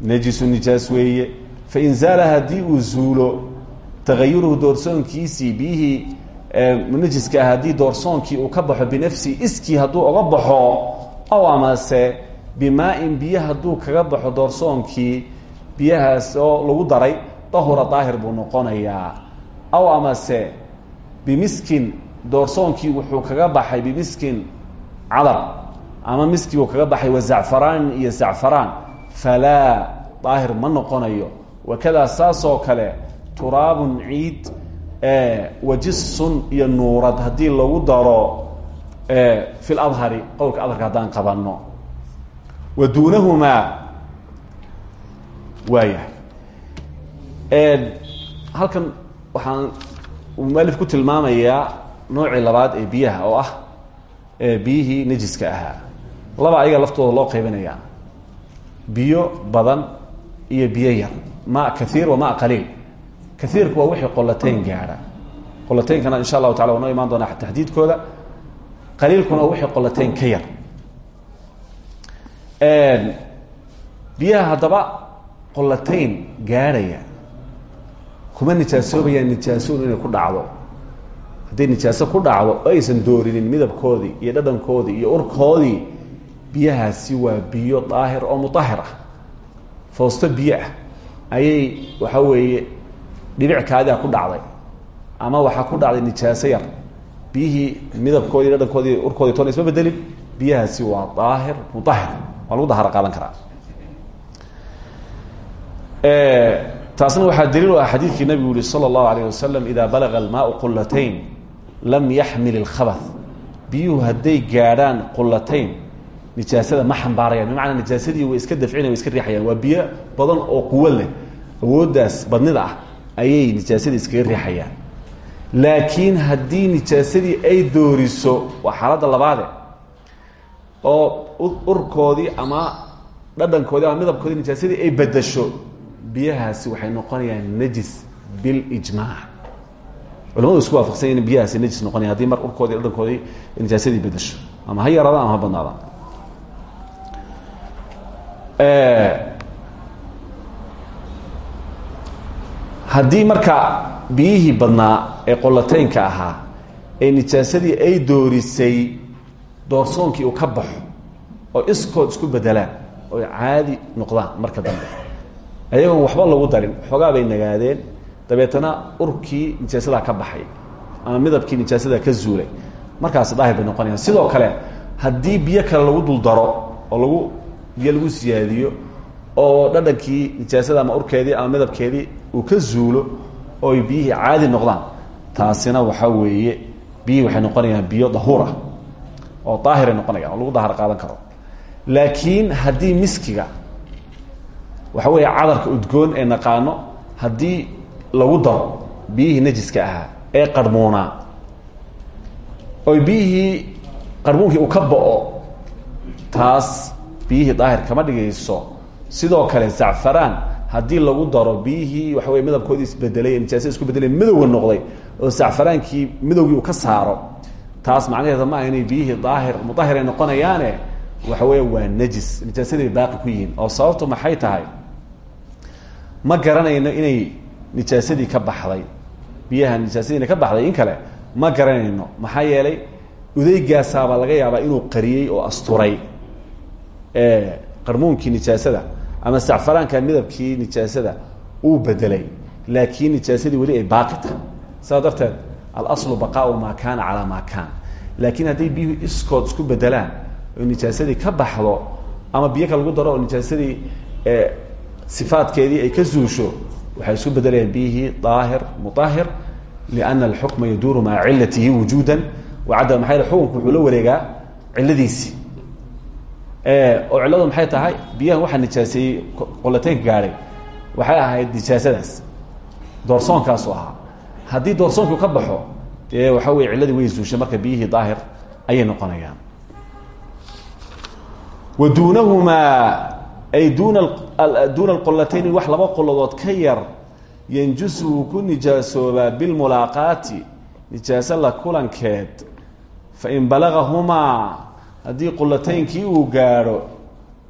najisun nijaas weeye. Fain zaala haddii uu zuulo tagayuruhu doorsoonkiisii biyihii najiska ah haddii doorsoonkii uu ka baxo binafsihi iskii hadduu oga baxo ow amase bimaa-in biyo hadduu kaga baxo doorsoonkii biyahaas oo lagu daray dahura daahir buu noqonayaa. Aw amase bimiskin doorsoonkii wuxuu kaga baxay bimiskin cadar ama miski buu kaga baxay wazacfaraanin iyo zacfaraan falaa daahir ma noqonayo. Wakadaa saasoo kale turaabun ciid wajisun iyo nuurad. Haddii lagu daro fi ladhari qowlka adharka haddaan qabanno. Wa duunahumaa waayahay. Halkan waxaan mualif ku tilmaamayaa noocii labaad ee biyaha oo ah biyihii najiska ahaa laba ayaga laftooda loo qaybinayaa biyo badan iyo biyo yar. Ma kaiir wa ma qaliil. Kaiirku waa wixii qolatayn gaadha qolataynkana insha allahu tacala waa noo imaan doonaa taxdiidkooda qaliilkuna waa wixii qolatayn ka yar. Biyaha haddaba qolatayn gaadhaya kuma nijaasoobayaan nijaasoon inay ku dhacdo. Hadday nijaaso ku dhacdo aysan doorinin midabkoodii iyo dhadhankoodii iyo urkoodii biyahaasi waa biyo daahir oo mutahir ah. Foosto ah. ayay waxa weeye dhibic ku dhacday ama waxaa ku dhacday nijaaso yar. Biyihii midabkoodii dhadhankoodii urkoodi toona isma bedelin biyahaasi waa daahir mutahir waa lagu daharo qaadan karaa. Taasna waxaa daliil u ah xadiidkii nabigu yihi sala allahu alayh wasalam idaa balaga qullatayn lam yaxmil ilkhabath biyuhu hadday gaadhaan qullatayn nijaasada ma xambaarayaan. Bimacnaa nijaasadii way iska dafcinaya way iska riixayaan. Waa biyo badan oo quwo leh. Awooddaas badnida ah ayay nijaasadii iskaga riixayaan. Laakiin haddii nijaasadii ay dooriso waa xaaladda labaade oo urkoodii ama dhadhankoodii ama midabkoodii nijaasadii ay bedasho biyahaasi waxay noqonayaan najis bilijmaac culamadu isku waafaqsan in biyahaasi najis noqonaya haddii mar urkoodii dhadhankoodii nijaasadii bedasho ama ha ama badnaadaan haddii marka biyihii badnaa ee qolateynka ahaa ee nijaasadii ay doorisay doorsoonkii uu ka baxo oo iskood isku bedelaan oo caadi noqdaan marka dambe ayagoon waxba lagu darin xoogaa bay nagaadeen. Dabeetana urkii nijaasadaa ka baxay ama midabkii nijaasada ka zuulay markaasi daahir bay noqonayaan. Sidoo kale haddii biyo kale lagu dul daro oo lagu biyo lagu siyaadiyo oo dhadhankii nijaasada ama urkeedii ama midabkeedii uu ka zuulo oo ay biyihii caadi noqdaan. Taasina waxaa weeye biyihii waxay noqonayaan biyo dahuur ah oo daahiray noqonayaan oo lagu daahar qaadan karo. Laakiin haddii miskiga waxa weeye cadarka udgoon ee naqaano haddii lagu daro biyihii najiska ahaa ee qarmuunaa oy biyihii qarmuunkii uu ka bao taas biyihii daahir kama dhigayso sidoo kale zacfaraan haddii lagu daro biyihii waxa wey midabkoodii isbedelay ee nijaasada isku bedelay midowga noqday oo zacfaraankii midowgii uu ka saaro taas macnaheeda ma aha inay biyihii daahir mudahir ay noqonayaane waxa weya waa najis nijaasadii baaqi ku yihiin. Oo sababtu maxay tahay? Ma garanayno inay nijaasadii ka baxday biyaha nijaasadii inay ka baxday in kale ma garanayno. Maxaa yeelay udeygaasaabaa laga yaabaa inuu qariyey oo asturay qarmuunkii nijaasada ama sacfaraanka midabkii nijaasada uu bedelay. Laakiin nijaasadii weli ay baaqi tahay. Saas darteed alaslu baqaau maa kaana calaa maa kaan laakiin hadday biyuhu iskood isku bedelaan oo nijaasadii ka baxdo ama biyo ka lagu daro oo nijaasadii sifaadkeedii ay ka zuusho waxay isku bedelayaan biyihii daahir muahir liana alxukma yaduuru maca cilatihi wujuudan. Wacadda maxaa xukunku wuxuu la wareegaa ciladiisii oo cilladu maxay tahay? Biyahan waxaa nijaaseeyey qolateynka gaadhay waxay ahayd nijaasadaas. Doorsoonkaasu ahaa. Haddii doorsoonkii ka baxo dee waxa wey cilladii way zuushay marka biyihii daahir ayay noqonayaan. Wa duunahumaa ay duuna duuna alqolatayn wax laba qoladood ka yar yanjusu wuu ku nijaasoobaa bilmulaaqaati. Nijaaso la kulankeed. Fain balagahumaa haddii qulataynkii uu gaadho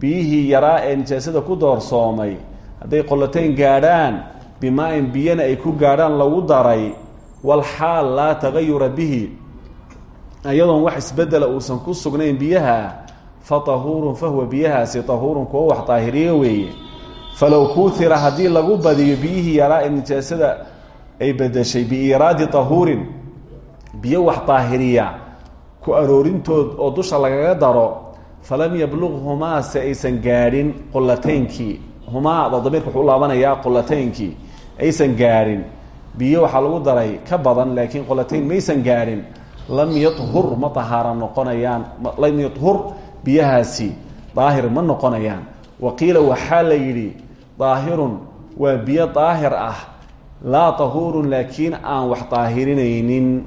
biyihii yaraa ee nijaasada ku doorsoomay hadday qolatayn gaadhaan bimaa-in biyana ay ku gaadhaan lagu daray walxaal laa tagayura bihi. Iyadoon wax isbedela uusan ku sugnayn biyaha fa tahuurun fahuwa biyahaasi tahuurun kuwa wax daahiriyo weeye. Falow kuutira haddii lagu badiyo biyihii yaraa ee nijaasada ay bedeshay biiraadi tahuurin biyo wax daahiriya ku aroorintood oo dusha lagaga daro falam yabluqhumaa se aysan gaadhin qolataynkii humaada damiirka wuxuu laabanayaa aysan gaadhin biyo waxaa lagu daray ka badan laakiin qolatayn maysan gaadhin lam yahur ma tahaara noqonayaan. Lam yahur biyahaasi daahir ma noqonayaan. Wa qiila waxaa la yidhi daahirun waa biyo daahir ah. Laa tahuurun laakiin aan wax daahirinaynin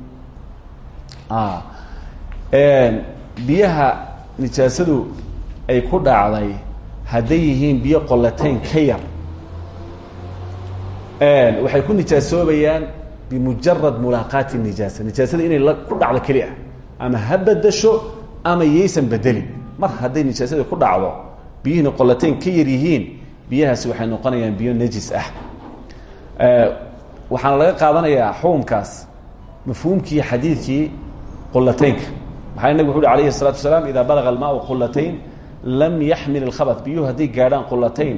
biyaha nijaasadu ay ku dhacday hadday yihiin biyo qolatayn ka yar. Waxay ku nijaasoobayaan bimujarad mulaaqaati nijaasa. Nijaasada inay ku dhacdo keli ah. Ama ha ama yaysan bedelin mar hadday nijaasada ku dhacdo biyihiina qolatayn ka yar yihiin biyahaasi waxay noqonayaan biyo najis ah. Waxaana laga qaadanayaa xukumkaas mafhuumkii xadiidkii qolataynka maxaa nabig wuxu uhi alayhi الsalatu wasalaam ida balaga almaau qulatayn lam yaxmil اlkhabat biyuhu hadday gaadhaan qulatayn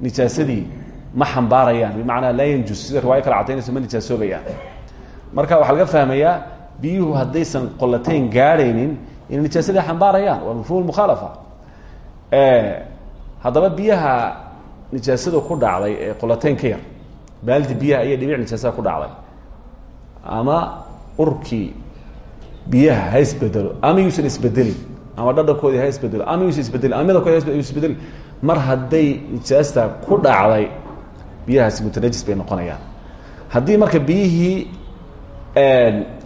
nijaasadii ma xambaarayaan bimacnaa laa yanjus sida riwaayo kale cadaynayso ma nijaasoobayaan marka waxaa laga fahmayaa biyuhu haddaysan qolatayn gaadhaynin inay nijaasadii xambaarayaan waa mafhum mukhaalafa haddaba biyaha nijaasadu ku dhacday ee qolatayn ka yar baaldi biyaha iyo dhibic nijaasada ku dhacday ama urkii biyaha ha isbedelo ama yuusan isbedelin ama dhadhankoodii ha isbedelo ama yuusan isbedelin ama midabkoodi isbedelin mar hadday nijaasta ku dhacday biyahaasi mutanajis bay noqonayaan. Haddii marka biyihii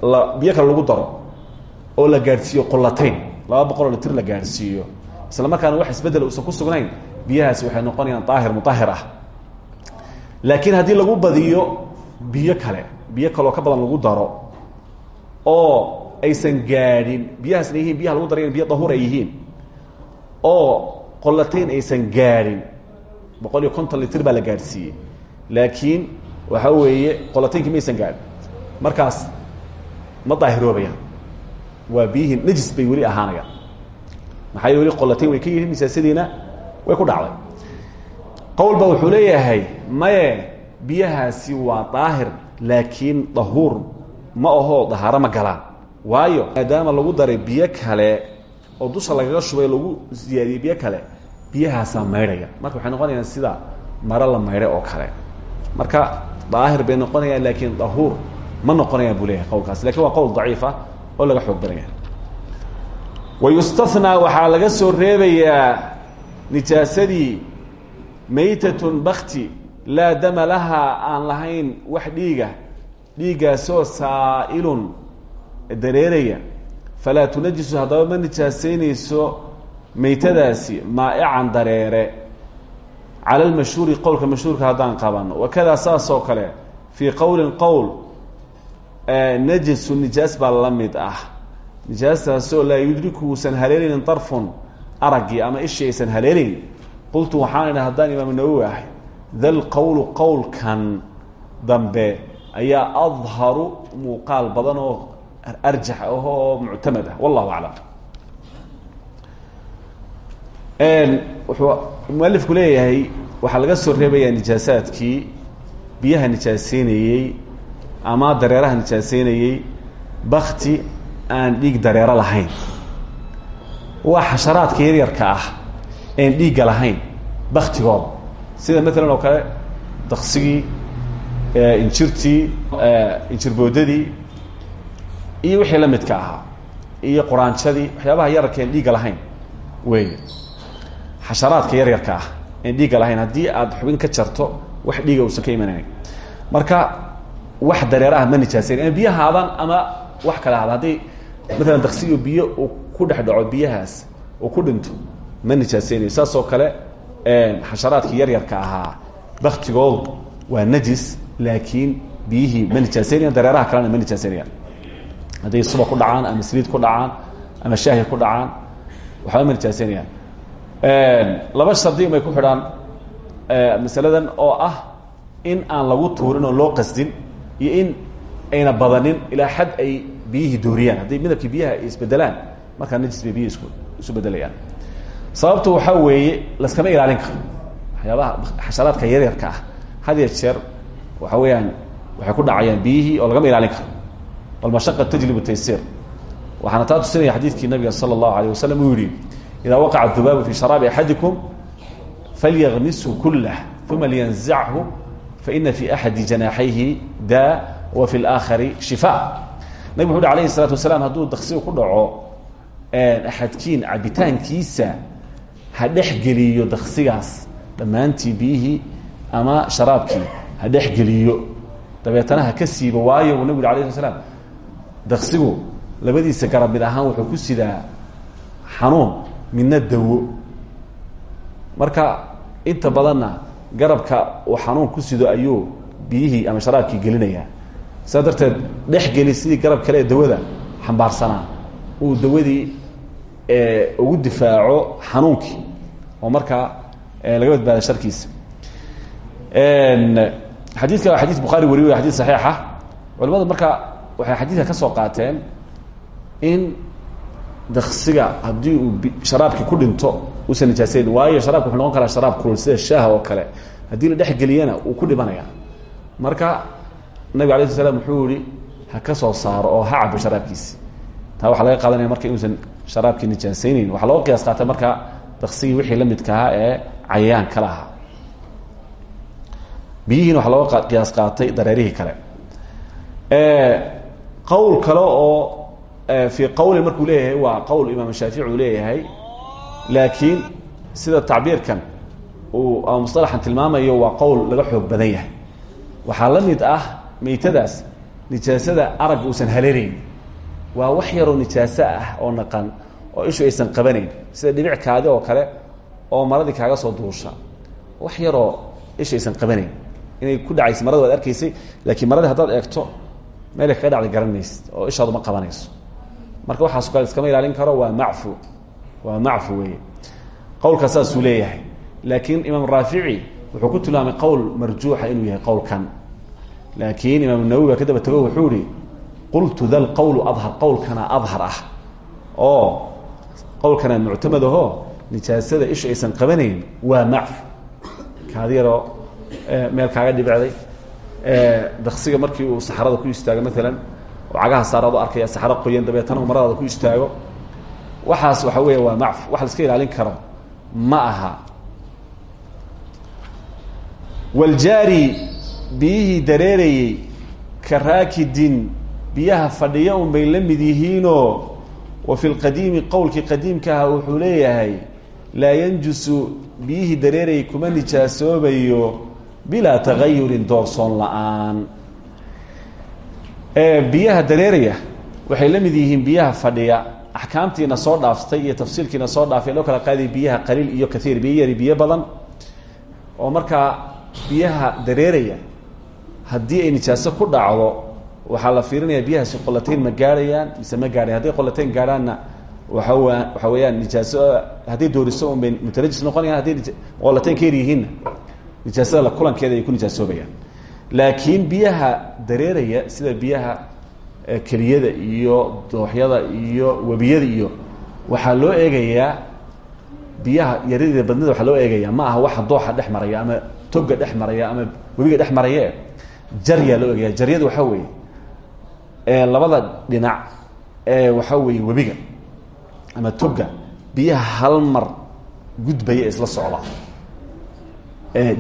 la biyo kale lagu daro oo la gaadhsiiyo qolatayn laba boqoloo litir la gaadhsiiyo isla markaana wax isbeddel uusan ku sugnayn biyahaasi waxay noqonayaan daahir mutahir ah. Laakiin haddii lagu badiyo biyo kale biyo kaloo ka badan lagu daro oo aysan gaadhin. Biyahaasna yihiin biyaha lagu daray biyo dahuur ay oo qolatayn aysan gaadhin. Boqol iyo konton litir baa la gaadhsiiyey. Laakiin waxa weeye qolataynkii maysan gaadhin. Markaas ma daahiroobayaan. Waa biyihii najis bay weli ahaanayaan. Maxaa yeel weli way ka yihiin? Nijaasadiina way ku dhacday. Qowl ba wuxuu leeyahay maye biyahaasi waa daahir laakiin dahuur ma ahoo dahaaro ma galaan waayo maadaama lagu daray biyo kale oo dusha lagaga shubay lagu siyaadiyey biyo kale biyahaasaa maydhaya. Marka waxay noqonayaan sida maro la maydhay oo kale. Marka daahir bay noqonayaan laakiin dahuur ma noqonayaan buu leeyahay qowlkaas. Waa qowl daciifa oo laga xoog badanaya wayustathnaa waxaa laga soo reebayaa nijaasadii maytatun bakti laa dama lahaa aan lahayn wax dhiiga. Dhiiggaasoo dareeraya falaa tunajisu haddaba ma nijaasaynayso maytadaasi maa'ican dareere. Cala lmashhuuri qowlka mashhuurka haddaan qabano wakadaa saasoo kale fii qowlin qowl najisu nijaas baa la mid ah. Nijaastaasoo laa yudriku uusan haleeleynin darfun araggii ama ishii aysan haleelayn qultu waxaan idha haddaan imaam nawowi ahay dal qowlu qowlkan dambe ayaa adharu muuqaal badan oo arjax ah oo muctamad ah wallahu aclam wuxuu mualifku leeyahay waxaa laga soo reebayaa nijaasaadkii biyaha nijaaseynayey ama dareeraha nijaaseynayey bakti aan dhiig dareero lahayn waa xasharaadka yaryarka ah een dhiigga lahayn baktigooda sida maalan oo kale daksigii injirtii injirboodadii iyo wixii la midka ahaa iyo quraanjadii waxyaabaha yararka en dhiigga lahayn. Wey xasharaadka yaryarka ah en dhiigga lahayn haddii aad xubin ka jarto wax dhiiga uusan ka imanayn marka wax dareeraha ma nijaasayn ama biyahaadan ama wax kale ahada haddii maalan daksiyo biyo uu ku dhex dhaco biyahaas uu ku dhinto ma nijaasaynayo saas oo kale xasharaadkii yaryarka ahaa baktigoodu waa najis laakiin biyihii ma nijaasaynayaan dareeraha kalena ma nijaasaynayaan hadday suba ku dhacaan ama saliid ku dhacaan ama shaahi ku dhacaan waxba ma nijaasaynayaan laba shardi bay ku xidhaan masaladan oo ah in aan lagu tuurin oo loo qasdin iyo in ayna badanin ilaa xad ay biyihii dooriyaan. Hadday midabkii biyaha ay isbedelaan markaa najis bay biyihi isku isu bedelayaan sababtu waxaa weeye laskama ilaalin karo. Waxyaabaha xasharaadka yaryarka ah had ya jeer waxa weeyaan waxay ku dhacayaan biyihii oo lagama ilaalin karo balmashaqa tajlibu taysir waxaana taa tusinaya xadiidkii nabiga sala allahu alayh wasalam uu yihi idaa waqaca dubaabu fii sharaabi axadikum falyagmishu kulah uma liyanzachu faina fii axadi janaaxayhi daa wa fi laakhari shifa nabig wuxu alayhi salatu wasalaam hadduu daksigu ku dhaco axadkiin cabitaankiisa ha dhexgeliyo daksigaas dhammaantii biyihii ama sharaabkii ha dhexgeliyo dabeetana ha ka siibo waayo buu nabig uri alayh daksigu labadiisa garab mid ahaan wuxuu ku sidaa xanuun midna dawo. Marka inta badanna garabka uu xanuun ku sido ayuu biyihii ama sharaabkii gelinayaa. Saa darteed dhex geli sidii garab kale dawada xambaarsanaa uu dawadii ugu difaaco xanuunkii oo markaa laga badbaada sharkiisa xadiidka waa xadis bukhaari wariy way xadis saxiixa. Culamadu marka waxay xadiidka ka soo qaateen in daksiga haddii uu sharaabkii ku dhinto uusan nijaasayn waayo sharaabka wuxuu noqon karaa sharaab kulul sida shaaha oo kale. Haddii la dhex geliyana uu ku dhimanaya marka nabig alay sl slam wuxuu yihi ha ka soo saaro oo ha cabo sharaabkiisi. Taa waxaa laga qaadanaya marka inuusan sharaabkii nijaasayneyn waxaa looga qiyaas qaatay marka daksigii wixii la midka ahaa ee cayayaan kala ahaa. Biyihiina waxaa looga qiyaas qaatay dareerihii kale qowl kale oo fii qawli markuu leeyahay waa qowl imaam shaafici uu leeyahay. Laakiin sida tacbiirkan uu ama musطalaxan tilmaamayo waa qowl laga xoog badan yahay. Waxaa la mid ah meytadaas nijaasada aragga uusan haleelayn. Waa wax yaroo nijaaso ah oo naqan oo ishu aysan qabanayn. Sida dhibic kaadi oo kale oo maradii kaaga soo duusha. Wax yaroo isha aysan qabanayn. Inay ku dhacaysa marada waad arkaysay laakiin maradii haddaad eegto meelay kaga dhacday garan maysid oo ishaadu ma qabanayso. Marka waxaaso kale iskama ilaalin karo waa macfu. Waa macfu weeye. Qowlkaa saasuu leeyahay. Laakiin imaam raafici wuxuu ku tilmaamay qowl marjuuxa inuu yahay qowlkan. Laakiin imaam nawowi baa ka daba tago wuxuu ihi qultu da lqowlu adhar qowlkana adhar ah. Oo qowlkana muctamad aho nijaasada ishu aysan qabanayn waa macfu. Kaadi yaroo meel kaaga dhibicday daksiga markii uu saxrada ku istaago maalan oo cagaha saarado arkaya saxro qoyan dabeetana uu maradaada ku istaago waxaas waxa weya waa macfu wax la iska ilaalin karo ma aha. Waljaari biyihii dareerayey ka raakidin biyaha fadhiya un bay la mid yihiinoo wa fi lqadiimi qowlkii qadiimkaha wuxuu leeyahay laa yanjusu biyihii dareerayay kuma nijaasoobayo bilaa tagayurin doorsoon la'aan. Biyaha dareeraya waxay la mid yihiin biyaha fadhiya. Axkaamtiina soo dhaaftay iyo tafsiilkiina soo dhaafay loo kala qaadaya biyaha qaliil iyo kaiir biyo yari biyo badan. Oo markaa biyaha dareeraya haddii ay nijaaso ku dhacdo waxaa la fiirinaya biyahaasi qolatayn ma gaarhayaan mise ma gaarhayan hadday qolatayn gaadhaanna waxa wa waxa weeyaan nijaaso hadday dooriso un bay mutanajis noqonayaan hadday qolatayn ka yar nijaasada la kulankeeda ay ku nijaasoobayaan laakiin biyaha dareeraya sida biyaha keliyada iyo dooxyada iyo webiyada iyo waxaa loo eegayaa biyaha yaradida badnida waxaa loo eegaya ma aha waxa dooxa dhex maraya ama toga dhex maraya ama webiga dhex maraye jaryaa loo eegaya jaryada waxaa weeye labada dhinac ee waxaa weeye webiga ama toga biyaha hal mar gudbaya isla socda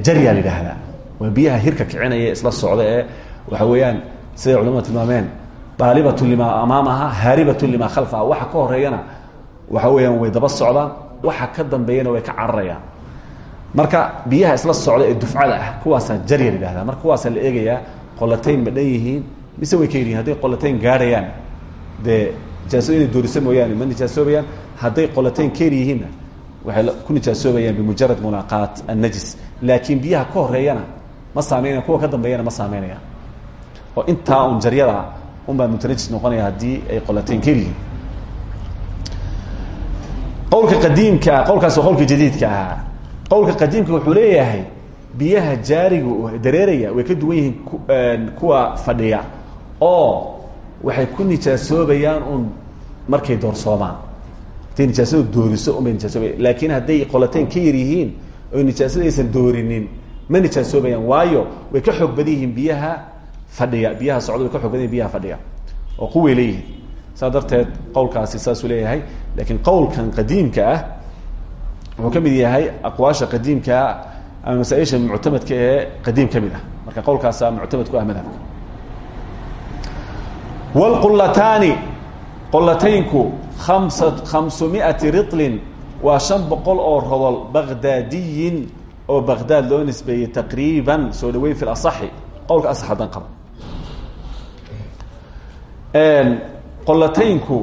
jaryaa la yidhaahdaa. Waa biyaha hirka kicinaya isla socda ee waxa weeyaan siday culamadu tilmaameen baalibatun limaa amaamaha haaribatun limaa khalfaha waxa ka horeeyana waxa weeyaan way daba socdaan waxa ka dambeeyana way ka cararayaan. Marka biyaha isla socda ee dufcada ah kuwaasaa jarya la yidhahdaa marka kuwaasaa la eegayaa qolatayn ma dhan yihiin mise way ka yaryihin hadday qolatayn gaarhayaan dee nijaasada inay doorisa mooyaane ma nijaasoobayaan hadday qolatayn ka yar yihiinna waxay ku nijaasoobayaan bimujarad mulaaqaat annajis. Laakiin biyaha ka horeeyana ma saameynayan kuwa ka dambeeyana ma saameynayaan oo intaa un jaryada unbaa mutanajis noqonaya haddii ay qolatayn ka yar yihiin qowlka qadiimka ah qowlkaas waa qowlka jadiidka ahaa qowlka qadiimka wuxuu leeyahay biyaha jaariga dareeraya way ka duwan yihiin kuwa fadhiya oo waxay ku nijaasoobayaan un markay doorsoomaan hadday nijaasada dooriso unbay nijaasoobaya laakiin hadday qolateen ka yar oy nijaasada aysan doorinin. Ma nijaasoobayaan waayo way ka xoog badan biyaha fadhiya biyaha socda ka xoog badan biyaha fadhiya oo quway leeyihiin. Saa darteed qowlkaasi saasuu leeyahay. Laakiin qowlkan qadiimka ah wuxuu ka yahay aqwaasha qadiimkaa ama masaaisha ee qadiim ka mid ah. Marka ku ah madhabka. Wlqulataani qolataynku amsa khamsu miati ritlin waa shan boqol oo rodol bagdaadiyin oo bagdaad loo nisbeeyey taqriiban soo dhaweyn fi asaxi. Qowlka asax haddaan qabo. Qolataynku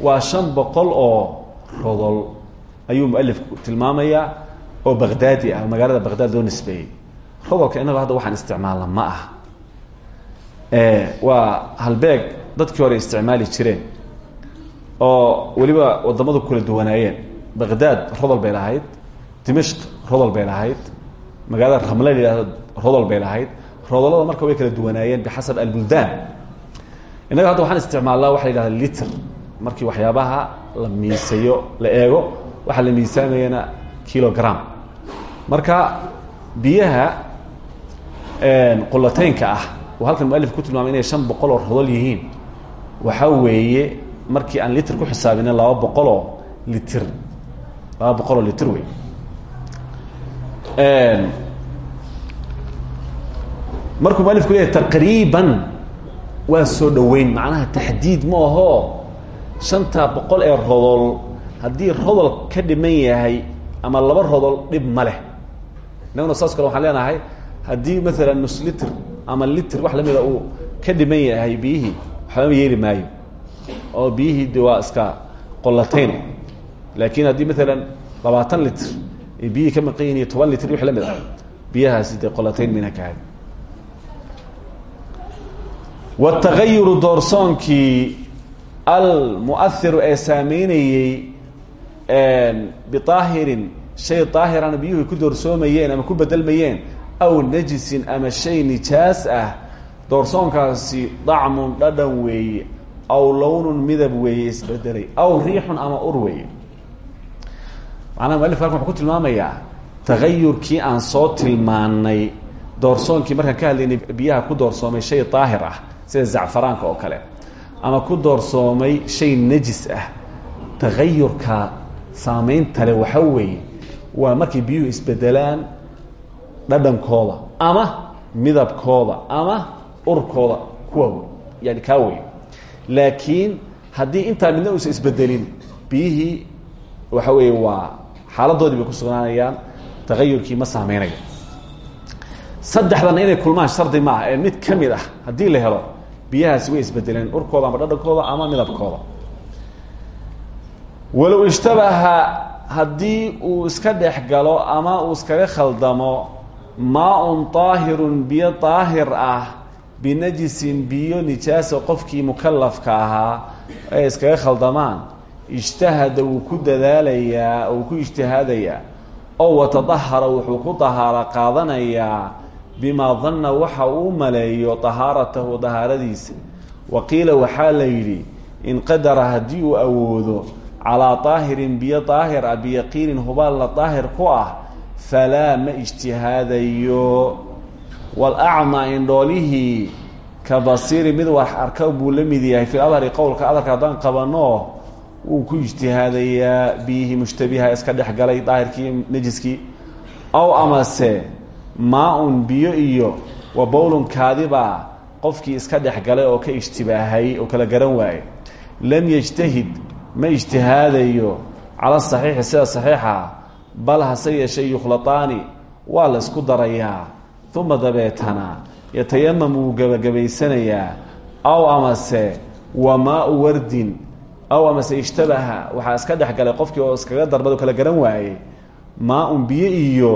waa shan boqol oo rodol ayuu mualifku tilmaamayaa oo bagdaadi ah magaalada bagdaad loo nisbeeyey. Rodolka innago hadda waxaan isticmaalna ma ah waa halbeeg dadkii hore isticmaali jireen oo weliba wadamadu kala duwanaayeen. Bagdaad rodol bay lahayd dimashq rodol bay lahayd magaalada ramle la yihahdo rodol bay rodolada marka way kala duwanaayeen bixasab albuldaan. Innaga hadda waxaan isticmaalnaa waxa la yidhahda litr markii waxyaabaha la miisayo la eego waxaa la miisaamayana kilogram. Marka biyaha qulataynka ah uu halkan mualif ku tilmaamay inay shan boqol oo rodol yihiin. Waxaa weeye markii aan litr ku xisaabina laba boqoloo litr laba boqoloo litr wey. Markuu mualifku leeyahy taqriiban waa soo dhoweyn. Macnaha taxdiid ma aho shanta boqol ee rodol haddii rodol ka dhiman yahay ama laba rodol dhib ma leh. Innaguna saas kale waxaan leenahay haddii maalan nus litr ama litr wax lamida uu ka dhiman yahay biyihii waxbama yeeli maayo oo biyihii de waa iska qolatayn laakiin haddii maalan labaatan litr ay biyihii ka maqan yihiin iyo toban litr wix la mid ah biyahaasi dee qolatayn mina kahay watagayuru doorsoonkii almuahiru ee saameynayey biaahirin shay daahirana biyuhu ku doorsoomayeen ama ku bedelmayeen aw najisin ama shay nijaas ah doorsoonkaasi dacmun dhadhan weeye aw lownun midab weeye isbedelay. Aw riixun ama ur weeye. Macnaha mualifka halkan wuxuu ku tilmaamayaa tagayurkii aan soo tilmaanay doorsoonkii markaan ka hadlaynay biyaha ku doorsoomay shay daahir ah sida zacfaraanka oo kale ama ku doorsoomay shay najis ah. Tagayurka saameynta le waxa weeye waa markay biyuhu isbedelaan dhadhankooda ama midabkooda ama urkooda kuwa yani kaa wey laakiin haddii intaa midna uusan isbedelin biyihii waxa weeye waa xaaladoodii bay ku sugnaanayaan tagayurkii ma saameynayo. Saddexdana inay kulmaan shardi ma ah ee mid ka mid ah haddii la helo biyahaasi way isbedeleen urkooda ama dhadhankooda ama midabkooda. Walow ishtabaha haddii uu iska dhex galo ama uu iskaga khaldamo maa-un daahirun biyo daahir ah binajisin biyo nijaasa qofkii mukalafka ahaa ay iskaga khaldamaan. Ijtahada wuu ku dadaalayaa wuu ku ijtihaadayaa. Oo watadahara wuxuu ku dahaaro qaadanayaa bimaa danna waxa uu maleeyo dahaaratahu dahaaradiisa. Wa qiila waxaa la yidhi in qadara haddii uu awoodo calaa daahirin biyo daahir ah biyaqiinin hubaalna daahir ku ah falaa ma ijtihaadayo walacmaa indhoolihii ka basiiri mid wax arka buu la mid yahay fil adhari qowlka adarka haddaan qabano wuu ku ijtihaadayaa biyihii mushtabiha iska dhex galay daahirkii najiskii. Aw amase maa-un biyo iyo wa bowlun kaadibaa qofkii iska dhex galay oo ka ijtibaahay oo kala garan waaye lam yejtahid ma ijtihaadayo cala saxiixi sida saxiixa bal hase yeeshee yukhlataani waa la isku darayaa uma dabeetana yatayamam wuu gebagabaysanayaa aw amase wa maau wardin aw amase ishtabaha waxaa iska dhex galay qofkii oo iskaga darbad kala garan waayey maa-un biyo iyo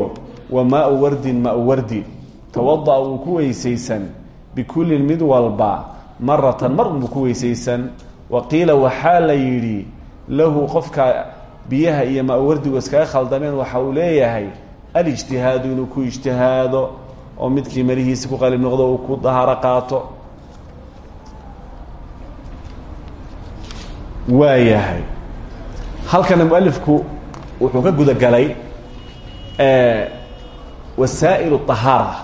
wa maau wardin mau wardi. Tawada wuu ku weysaysan bikullin mid walba maratan mar unbuu ku weysaysan. Wa qiila waxaa la yidhi lahu qofka biyaha iyo maawardigu iskaga khaldameen waxa uu leeyahay alijtihaadu inuu ku ijtihaado oo midkii marihiisi ku qalib noqdo uu ku dahaaro qaato. Waayahay halkana mualifku wuxuu ka gudagalay wasaa'il طahaara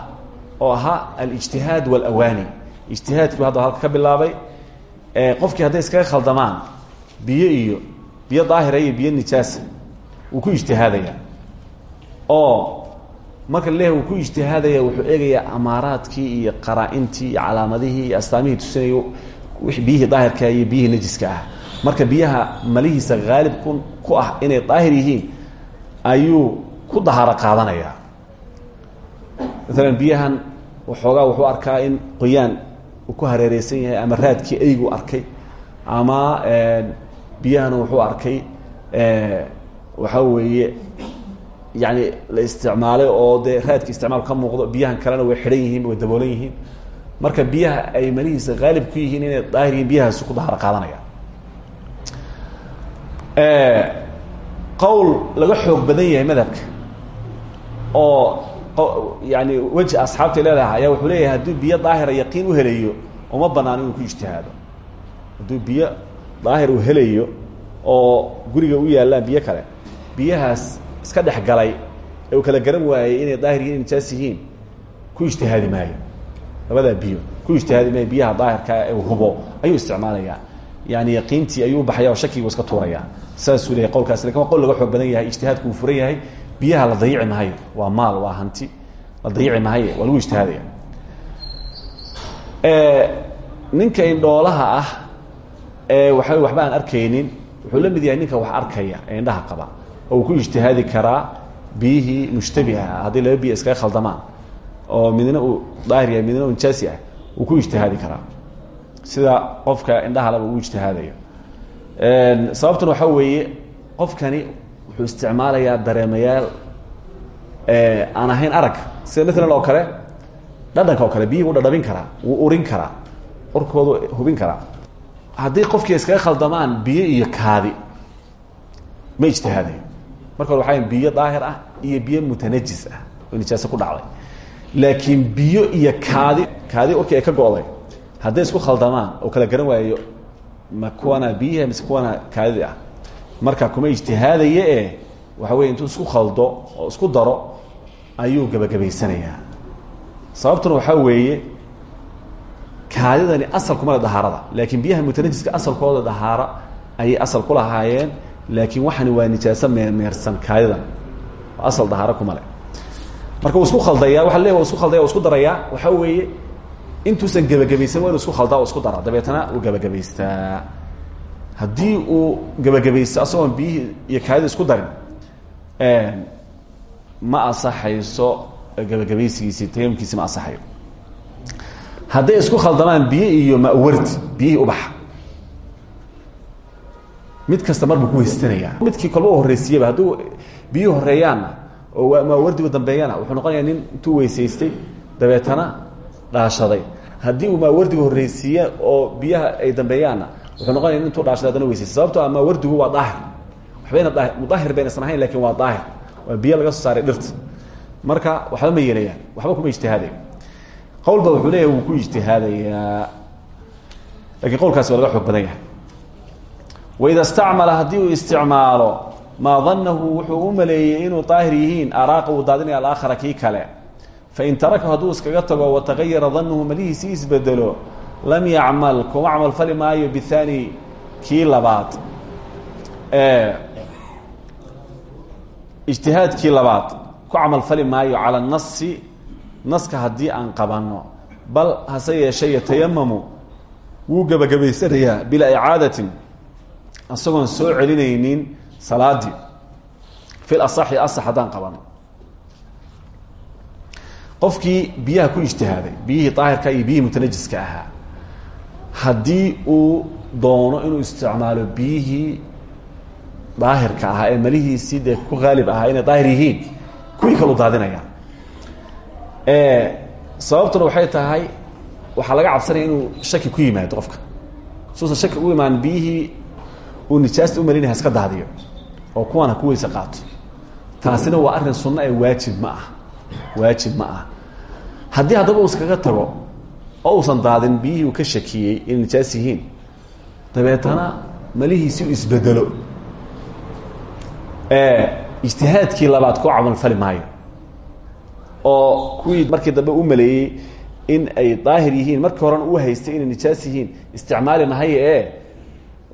oo ahaa alijtihaad wاlawani ijtihaadkiibu hadda halka ka bilaabay qofkii hadday iskaga khaldamaan biyo iyo biyo daahira iyo biyo nijaasa wuu ku ijtihaadaya. Oo marka leeh uu ku ijtihaadaya wuxuu eegayaa amaaraadkii iyo qaraa-intii iyo calaamadihii iyo astaamihii tusinayo biyihii daahirka iyo biyihii najiska ah. Marka biyaha malihiisa haalib ku ah inay daahir yihiin ayuu ku dahaaro qaadanaya. Maalan biyahan waxoogaa wuxuu arkaa in qoyaan uu ku hareereysan yahay ama raadkii eygu arkay ama biyahan wuxuu arkay waxa weeye yani la isticmaalay oo dee raadki isticmaal ka muuqdo biyahan kalena way xidhan yihiin way daboolan yihiin. Marka biyaha ay malihiisa haalib ku yihiin inay daahir yihiin biyahaasi ku dahaaro qaadanaya. Qowl laga xoog badan yahay madhabka oo yani weji asxaabtay leedahay wuxuu leeyahay hadduu biyo daahira yaqiin u helayo uma banaan ku ijtihaado. Hadduu biyo daahir uu helayo oo guriga u yaallaan biyo kale biyahaas iska dhex galay ee kala garan waayey inay daahir yihiin nijaas yihiin ku ijtihaadi maayo. Labadaa biyo ku ijtihaadi maayo biyaha daahirka ee hubo ayuu isticmaalayaa. Yani yaqiintii ayuu baxaya oo shakigu iska tuuraya saasuu leeyahy qowlkaas laakiin waa qowl laga xoog yahay ijtihaadku uu furan yahay biyaha la dayici mahayo waa maal waa hanti la dayici mahaye waa lagu ijtihaadaya. Ninka indhoolaha ah ee waxa waxba aan arkaynin wuxuu la mid yahay ninka wax arkaya ee indhaha qaba oo uu ku ijtihaadi karaa biyihii mushtabiha. Haddii laba biya iskaga khaldamaan oo midna uu daahir yahay midna uu nijaasi ah uu ku ijtihaadi karaa. Sida qofka indhahalaba uu ijtihaadayo. Sababtuna waxaa weeye qofkani wuxuu isticmaalayaa dareemayaal aan ahayn arag. Sida maalan oo kale dhadhanka kale biyii wuu dhadhabin karaa wuu urin karaa urkoodu hubin karaa. Haddii qofkii iskaga khaldamaan biyo iyo kaadi ma ijtihaadayo marka hore waxaa biyo daahir ah iyo biyo mutanajis ah oo nijaaso ku dhacday. Laakiin biyo iyo kaadi kaadi urkii ay ka go'day hadday isku khaldamaan oo kala garan waayo ma kuwana biyihi mise kuwana kaadidi ah. Marka kuma ijtihaadaye e waxa weye intuu isku khaldo oo isku daro ayuu gebagabaysanayaa sababtuna waxaa weeye kaadidani asal kuma le dahaarada laakiin biyaha mutanajiska asalkooda dahaaro ayay asal ku lahaayeen laakiin waxani waa nijaaso meermeersan kaadidan asal dahaaro kuma le marka uu isku khaldaya waa le isku khaldaya isku darayaa waxaa weeye intuusan gebagabaysan waa inu isku khaldaa oo isku dara dabeetana uu gebagabaystaa haddii uu gebagabaysto asagoon biyihii iyo kaadida isku darin ma asaxayso gebagabaysigiisi tayamkiisi ma asaxayo hadday isku khaldamaan biyo iyo mawardi biyihii ubaxa mid kasta mar buu ku weysanayaa midkii kolba u horreysiiyaba hadduu biyuhi horeeyaanna oo maawardigu dambeeyana wuxuu noqonayaa nin intuu weysaystay dabeetana dhaashaday. Haddii uu maawardigu horreysiiye oo biyaha ay dambeeyaanna wuxuu noqonaya nin intuu dhaashaday adana weysaystay. Sababtoo ah maawardigu waa daahir. Waxbayna daa mudaahir baynasan ahayn laakiin waa daahir. Waa biyo laga soo saaray dhirta. Marka waxba ma yeelayaan waxba kuma ijtihaadayo qowlba wuxuu leeyahay wuu ku ijtihaadayaa lakiin qowlkaasi waa laga xoog badan yahay waida stacmala haddii uu isticmaalo maa danahu wuxuu u maleeyey inuu daahir yihiin araaqa uu daadinaya alaakhara kii kale. Fain taraka hadduu iskaga tago watagayara danuhu malihiisi isbedelo lam yacmal kuma camal fali maayo bithani kii labaad. Ijtihaadkii labaad ku camal fali maayo cala nasi naska haddii aan qabanno. Bal hase yeeshee yatayamamu wuu gebagabaysanayaa bilaa icaadatin isagoon soo celinaynin salaadii fi lasaxi asax haddaan qabano qofkii biyaha ku ijtihaaday biyihii daahirka iyo biyihii mutanajiska ahaa haddii uu doono inuu isticmaalo biyihii daahirka ahaa ee malihiisii dee ku haalib ahaa inay daahir yihiin kuwii kalu daadinaya? Sababtuna waxay tahay waxaa laga cabsanaya inuu shaki ku yimaado qofka. Suusan shaki u imaan biyihii uu nijaasta u malinaya iska daadiyo oo kuwan ha ku weyse qaato taasina waa arrin sunno ee waajib ma ah. Waajib ma ah. Haddii haddaba uu iskaga tago oo uusan daadin biyihii uu ka shakiyey inay nijaas yihiin dabeetana malihiisi u isbedelo. Ijtihaadkii labaad ku camalfali maayo. Oo kuwii markii dambe u maleeyey in ay daahir yihiin markii horena u haystay inay nijaas yihiin isticmaali mahaye ee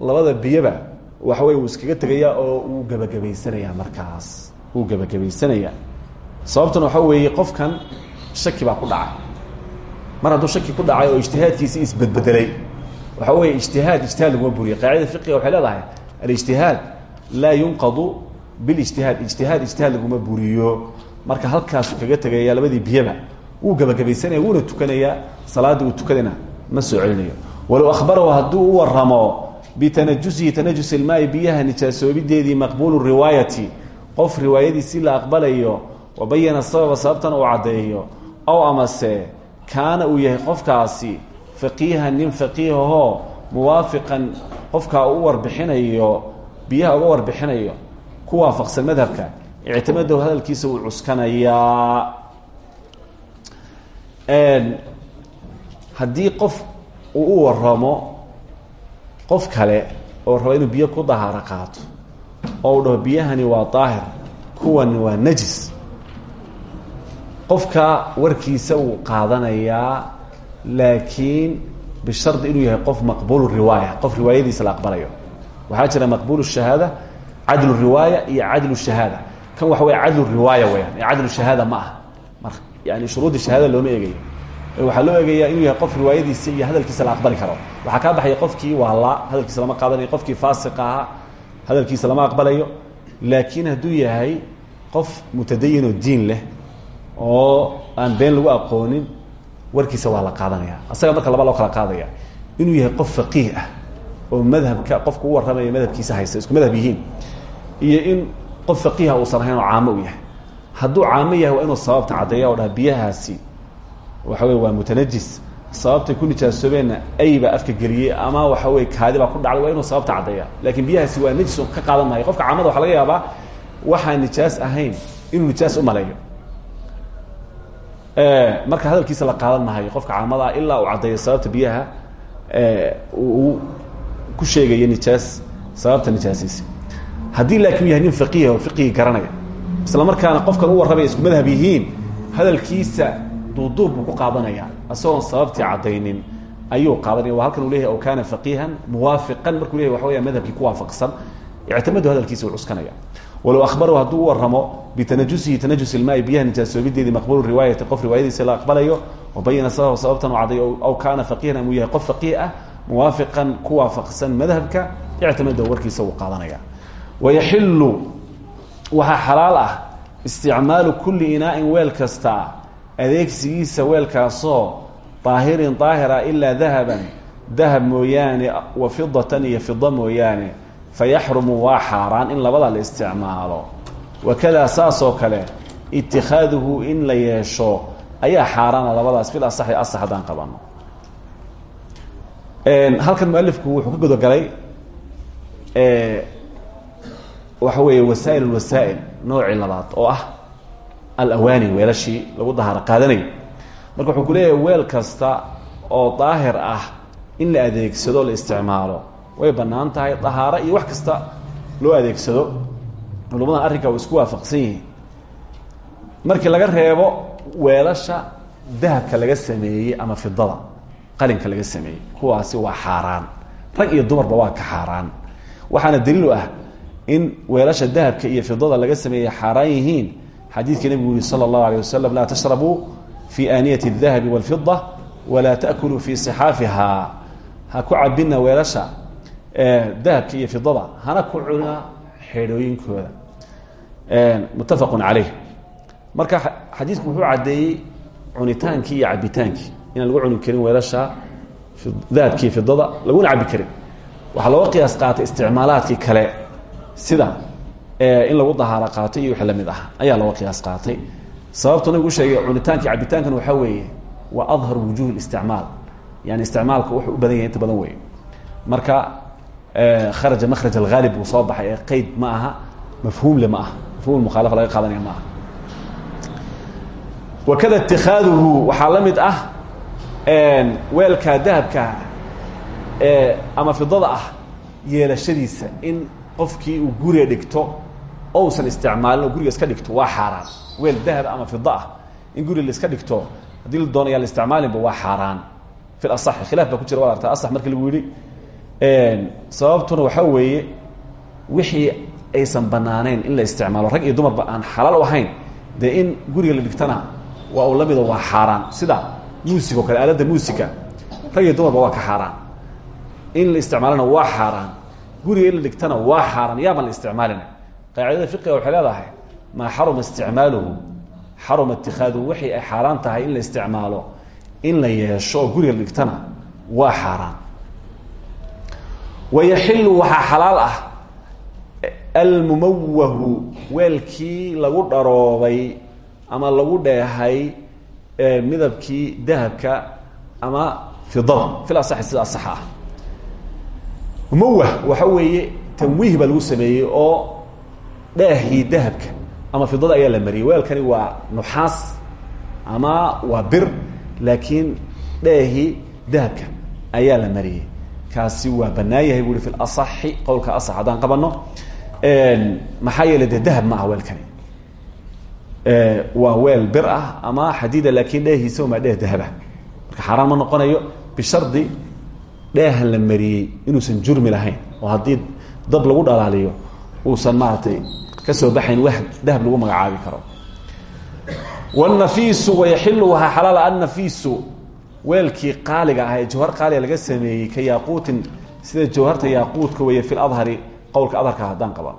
labada biyoba waxa wey uu iskaga tegayaa oo uu gebagabaysanayaa markaas. Uu gebagabaysanayaa sababtuna waxa weeye qofkan shaki baa ku dhacay. Mar hadduu shaki ku dhacay oo ijtihaadkiisii isbedbedelay waxa weeye ijtihaad ijtihaad laguma buriyo. Qaacida fiqiga waxay leedahay alijtihaad laa yunqadu bilijtihaad. Ijtihaad ijtihaad laguma buriyo. Marka halkaasu kaga tegaya labadii biyaba wuu gebagabaysanaya wuuna tukanayaa salaaddii uu tukadayna ma soo celinayo. Walow ahbarahu hadduu u waramo bitanajusihi tanajus ilmaai biyaha nijaasoobideedii maqbuulu riwaayati qof riwaayadiisii la aqbalayo wabayana sababa sababtan uu caddeeyo ow amase kaana uu yahay qofkaasi faqiihan nin faqiihahoo muwaafiqan qofkaa u warbixinayo biyaha uga warbixinayo ku waafaqsan madhabka ictimadahu hadalkiisa uu cuskanayaa haddii qof uu u waramo qof kale oo rabo inuu biyo ku dahaaro qaato oo uu dhaho biyahani waa daahir kuwani waa najis. Qofka warkiisa wuu qaadanayaa laakiin bishardi inuu yahay qof maqbuul riwaaya qof riwaayadiisa la aqbalayo. Waxaa jira maqbuul shahaada cadlu riwaaya iyo cadlu shahaada. Kan waxa wey cadlu riwaaya weyaan cadlu shahaada ma ah mar yani shuruudii shahaada looma eegayo waxaa loo eegayaa inuu yahay qof riwaayadiisa iyo hadalkiisa la aqbali karo. Waxaa kaa baxaya qofkii waalaa hadalkiisa lama qaadanayo qofkii faasiq ahaa hadalkiisa lama aqbalayo. Laakiin hadduu yahay qof mutadayin oo diin leh oo aan been lagu aqoonin warkiisa waa la qaadanaya. Asaga marka laba loo kala qaadaya inuu yahay qof faqiih ah oo madhabka qofka u warramaya madhabkiisa haysta isku madhab yihiin iyo in qof faqiiha uusan ahayn oo caamo yahay. Hadduu caamo waa inuu sababta caddeeya oo dhaha waxa wey waa mutanajis. Sababtay ku nijaasoobeenna aybaa afka geliyey ama waxa wey kaadi baa ku dhacday waa inuu sababta caddeeya laakiin biyahaasi waa najis ka qaadan qofka caamada waxa laga yaabaa waxaan nijaas ahayn inuu nijaas u maleeyo. Marka hadalkiisa la qaadan qofka caamadaa ilaa uu caddeeyo sababta biyaha uu ku sheegayo nijaas sababta nijaasiisa haddii laakiin yahay nin faqiiha oo garanaya isla markaana qofkan u warramaya isku madhab yihiin hadalkiisa duuduub buu ku qaadanaya isagoon sababtii caddaynin ayuu qaadanaya. Waa halkan uu leeyahay o kaana faqiihan muwaafiqan. Markuu leyahy waxa weya madhabkii ku waafaqsan. Ictimadu hadalkiisa uu cuskanaya. Walow ahbaru hadduu u warramo bitanajusihi tanajus ilmaai biyaha nijaasoobideedii maqbulu riwaayati qof riwaayadiisa la aqbalayo wabayana sabab sababtan u aw kaana faqiihan amuu yahay qof faqiih ah ku waafaqsan madhabka ictimada warkiisa uu qaadanaya. Wayaxilu waxaa xalaal ah isticmaalu kulli inaa'in weel kasta adeegsigiisa weelkaasoo daahirin daahira ilaa dahaban dahab mooyaane wa fidatan iyo fida mooyaane fayaxrumu waa xaaraan in labada la isticmaalo. Wakadaa saasoo kale itikaaduhu in la yeesho ayaa xaaraana labadaas fil asaxi asax haddaan qabano. Halkan mualifku wuxuu ka gudagalay waxa weeye wasaa'il alwasaa'il noocii labaad oo ah alawaani weelashii lagu dahaaro qaadanayo. Marka wuxuu ku leeyahay weel kasta oo daahir ah in la adeegsado la isticmaalo. Way bannaan tahay dahaaro iyo wax kasta loo adeegsado. Culummadan arrinka way isku waafaqsan yihiin. Markii laga reebo weelasha dahabka laga sameeyey ama fidada qalinka laga sameeyey kuwaasi waa xaaraan. Rag iyo dumarba waa ka xaaraan. Waxaana daliilu ah in weelasha dahabka iyo fidada laga sameeyey xaaraan yihiin xadiidka nebigu yihi salى اllahu alيه waslm laa tashrabuu fi aaniyat الdahabi wاlfida walaa taأkuluu fi صixaafiha ha ku cabina weelasha dahabka iyo fidada hana ku cuna xeedhooyinkooda muttafaq caleyh marka xadiidku wuxuu caddeeyey cunitaankii iyo cabitaankii inaan lagu cuni karin weelasha dahabka iyo fidada laguna cabi karin waxaa looga qiyaas qaatay isticmaalaadkii kale sida in lagu dahaaro qaato iyo wixii la mid ah. Ayaa looga qiyaas qaatay. Sababtu nabigu sheegay cunitaankii cabitaankan waxaa weeye waa adhar wujuh isticmaal. Yani isticmaalka wuxuu u badan yahay inta badan wey marka kharaja makraj alhaalib buu soo baxay. Ee qeyd ma aha mafhuumle mafhum mukhaalafa laga qaadanaya ma aha. Wakada itikaaduhu waxaa la mid ah weelka dahabka ama fidada ah yeelashadiisa in qofkii uu guriga dhigto ousan isticmaalin oo guriga iska dhigto waa xaaraan. Weel dahab ama fida ah. In guriga la iska dhigto haddii la doonaya la isticmaalinba waa xaaraan. Fi asaxi khilaaf baa ku jira waad artaa asax markii lagu yidhi sababtuna waxaa weeye wixii aysan banaanayn in la isticmaalo rag iyo dumarba aan xalaal u ahayn dee in guriga la dhigtana waa uu la mida waa xaaraan. Sida muusig o kale aaladda muusika rag iyo dumarba waa ka xaaraan. In la isticmaalona waa xaaraan. Guriga in la dhigtana waa xaaraan. Yaabaan la isticmaalina qaacidada fiqiga waxay leedahay maa xaruma isticmaaluhu? Xaruma itikaaduhu waxay ay xaaraan tahay in la isticmaalo in la yeesho oo guriga la dhigtana waa xaaraan. Wayaxilu waxaa xalaal ah almumawahu weelkii lagu dharoobay ama lagu dheehay midabkii dahabka ama fidada. Fil asaxi sida asaxa ah. Mumawah waxa weeye tanwiih baa lagu sameeyey oo dheehii dahabka ama fidada ayaa la mariyey. Weelkani waa nuxaas ama waa bir laakiin dheehii dahabka ayaa la mariyey. Kaasi waa banaan yahay bu i qowlka asax qabano maxaa yeele dee dahab ma aha weelkani. Waa weel bir ah ama xadiida laakiin dheehiisa maa dheeh dahabah marka xaaraan ma noqonayo bishardi dheehan la mariyey inuusan jurmi lahayn oo haddii dab lagu dhalaaliyo uusan maaratay ka soo baxayn wax dahab lagu magacaabi karo. Wاnafiisu wayaxilu waxaa xalaala annafiisu weelkii qaaliga ah ee jawhar qaaliga laga sameeyey ka yaaquutin sida jawharta yaaquudka weeye fi ladhari qowlka adharka haddaan qaba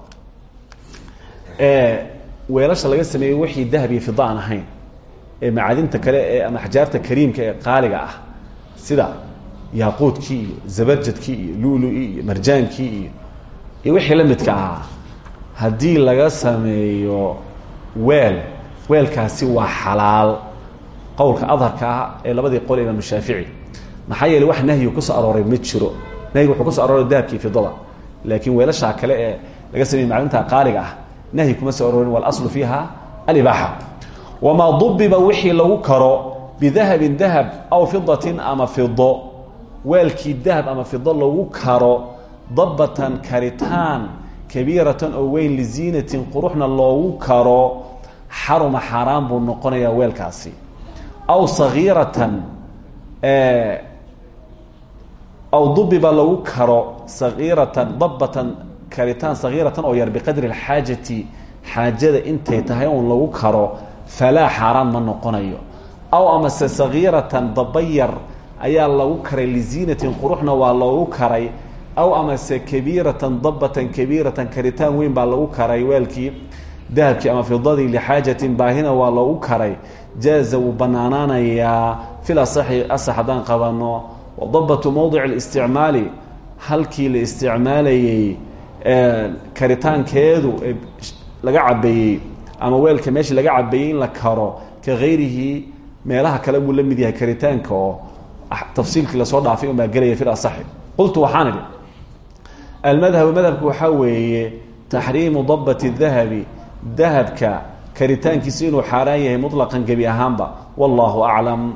weelasha laga sameeyey wixii dahab iyo fida aan ahayn ee macadinta kale ee ama axjaarta kariimka ee qaaliga ah sida yaaquudkii iyo zabarjadkii iyo lulu-i iyo marjaankii iyo iyo wixii la midka ahaa haddii laga sameeyo weel weelkaasi waa xalaal. Qowlka adharka ah ee labadii qol imaam shaafici. Maxaa yeele wax nahyigu ku soo arooray ma jiro. Nahyigu wuxuu ku soo arooray dahabkii fidada. Laakiin weelashaa kale ee laga sameeyey macdinta qaaliga ah nahyi kuma soo aroorin. Walaslu fiiha alibaaxa wamaa dubiba wixii lagu karo bidahabin dahab aw fidatin ama fido. Weelkii dahab ama fido lagu karo dabatan karitaan kabiiratan oo weyn liziinatin quruxna loogu karo xaruma xaaraan buu noqonayaa weelkaasi. Aw sagiiratan aw dubiba lagu karo sagiiratan dabatan karitaan sagiiratan oo yar biqadri اlxaajati xaajada intay tahay un lagu karo falaa xaaraan ma noqonayo. Aw amase sagiiratan daba yar ayaa lagu karay liziinatin quruxna waa loogu karay aw amase kabiiratan dabatan kabiiratan karitaan weyn baa lagu karay weelkii. Dahabkii ama fidadii lixaajatin baahina waa loogu karay. Jaaza wuu banaanaanayaa fil asaxi asax haddaan qabano wadabatu mowdic اlisticmaali halkii la isticmaalayey karitaankeedu ee laga cabeeyey ama weelka meeshii laga cabeeyey in la karo ka hayrihi meelaha kale buu la mid yahay karitaanka oo tafsiilkii la soo dhaafay unbaa gelaya fil asaxi. Qultu waxaan idhi almadhabu madhabku waxaa weeye taxriimu dabati dahabi dahabka karitaankiisa inuu xaaraan yahay mutlaqan gebi ahaanba wallahu aclam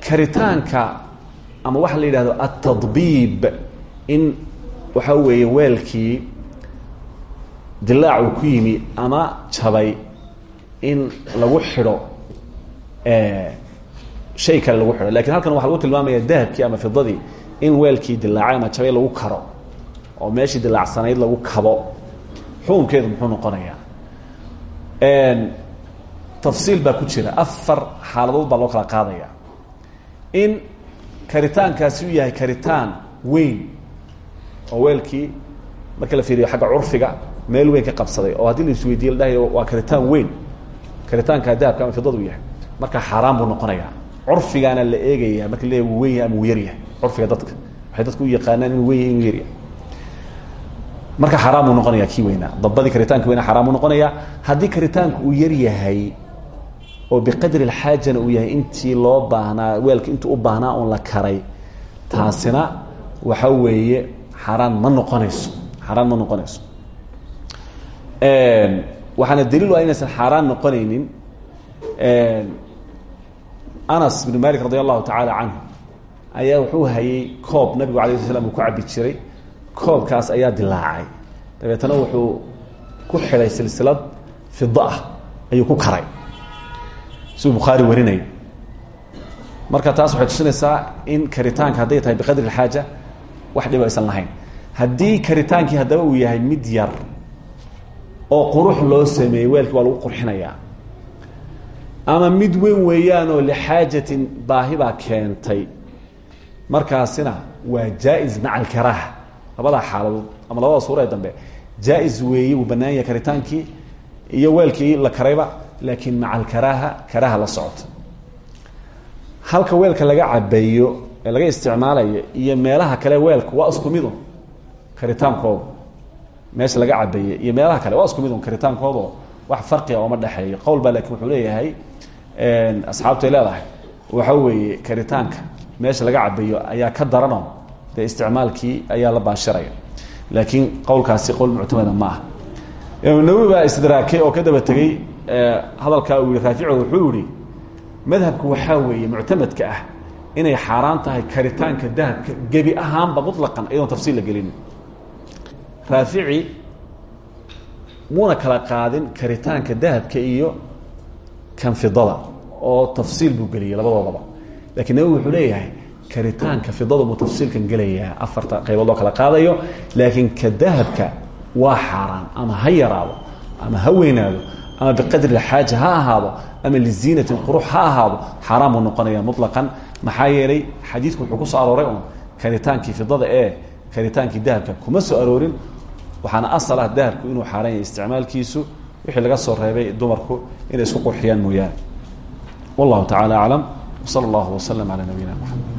karitaanka ama waxaa la yidhahdo atadbiib in waxaa weeye weelkii dilaacu ku yimi ama jabay in lagu xidho shay kale lagu xidho. Lakin halkan waxaa lagu tilmaamaya dahabkii ama fidadii in weelkii dilaacay ama jabay lagu karo oo meeshii dilaacsanayd lagu kabo xukunkeedu muxuu noqonayaa. Tafsiil baa ku jira. Afar xaaladood baa loo kala qaadaya. In karitaankaasi u yahay karitaan weyn oo weelkii marka la fiiriyo xagga curfiga meel weyn ka qabsaday oo haddii la isweydiiye la dhahayo waa karitaan weyn. Karitaanka dahabka ama fidadu yahay. Marka xaaraan buu noqonayaa. Curfigaana la eegaya marka wu weyn ama uu yaryahay curfiga dadka. Waxay dadku u yaqaanaan inuu weyn inuu yaryahay marka xaaraan buu noqonaya kii weynaa dabadii karitaanka weynaa xaaraan buu noqonayaa. Haddii karitaanku uu yar yahay oo biqadri اlxaajana uu yahay intii loo baahnaa weelka intuu u baahnaa un la karay taasina waxa weeye xaaraan ma noqonayso. Xaaraan ma noqonayso. Waxaana daliil ah inaysan xaaraan noqonaynin anas bn malik radi allahu tacaala ayaa wuxuu hayay koob nabigu alay sl slam uu ku cabi jiray. Koobkaas ayaa dilaacay. Dabeetana wuxuu ku xidhay silsilad fida ah ayuu ku karay. Siduu bukhaari warinaya marka taas waxay tusinaysaa in karitaanka hadday tahay biqadri اlxaaja wax dhib aysan lahayn. Haddii karitaankii haddaba uu yahay mid yar oo qurux loo sameeyey weelkii waa lagu qurxinayaa. Ama mid weyn weeyaanoo lixaajatin baahi baa keentay markaasina waa jaa-is maca alkaraaha labadaa ama labada suura ee dambe jaa-is weeye wuu iyo weelkii la karayba laakiin maca alkaraaha karaaha la socota. Halka weelka laga cabeeyo ee laga isticmaalayo iyo meelaha kale weelku waa isku midun karitaankoodu. Meesha laga cabeeye iyo meelaha kale waa isku midun karitaankoodo wax farqiga ooma dhexeeyo. Qowl baa laakiin wuxuu leeyahay asxaabtu ay leedahay. Waxa weeye karitaanka meesha laga cabeeyo ayaa ka darano dee isticmaalkii ayaa la baashiraya. Laakiin qowlkaasi qowl muctamada ma imaam nawowi baa istidraakay oo ka daba tegey hadalkaa uu yihi raafico wuxuu yihi madhabku waxaa weeye muctamadka ah inay xaaraan tahay karitaanka dahabka gebi ahaanba muطlaqan iyadoon tafsiil la gelin raafici muuna kala qaadin karitaanka dahabka iyo kan fidada oo tafsiil buu geliyay labadoodaba lakiin nawowi wuxuu leeyahay karitaanka fidada buu tafsiilkan gelayaa. Afarta qaybood loo kala qaadayo laakiin ka dahabka waa xaaraan ama ha yaraado ama ha weynaado ama biqadri xaaja ha ahaado ama liziinatin qurux ha ahaado xaaraan buu noqonaya muطlaqan maxaa yeelay xadiidku wuxuu ku soo arooray un karitaankii fidada ee karitaankii dahabka kuma soo aroorin. Waxaana asal ah dahabku inuu xaaraan yahay isticmaalkiisu wixii laga soo reebay dumarku inay isku qurxiyaan mooyaane. Wallahu tacala aclam wsala allahu waslm calaa nabiyina mxamed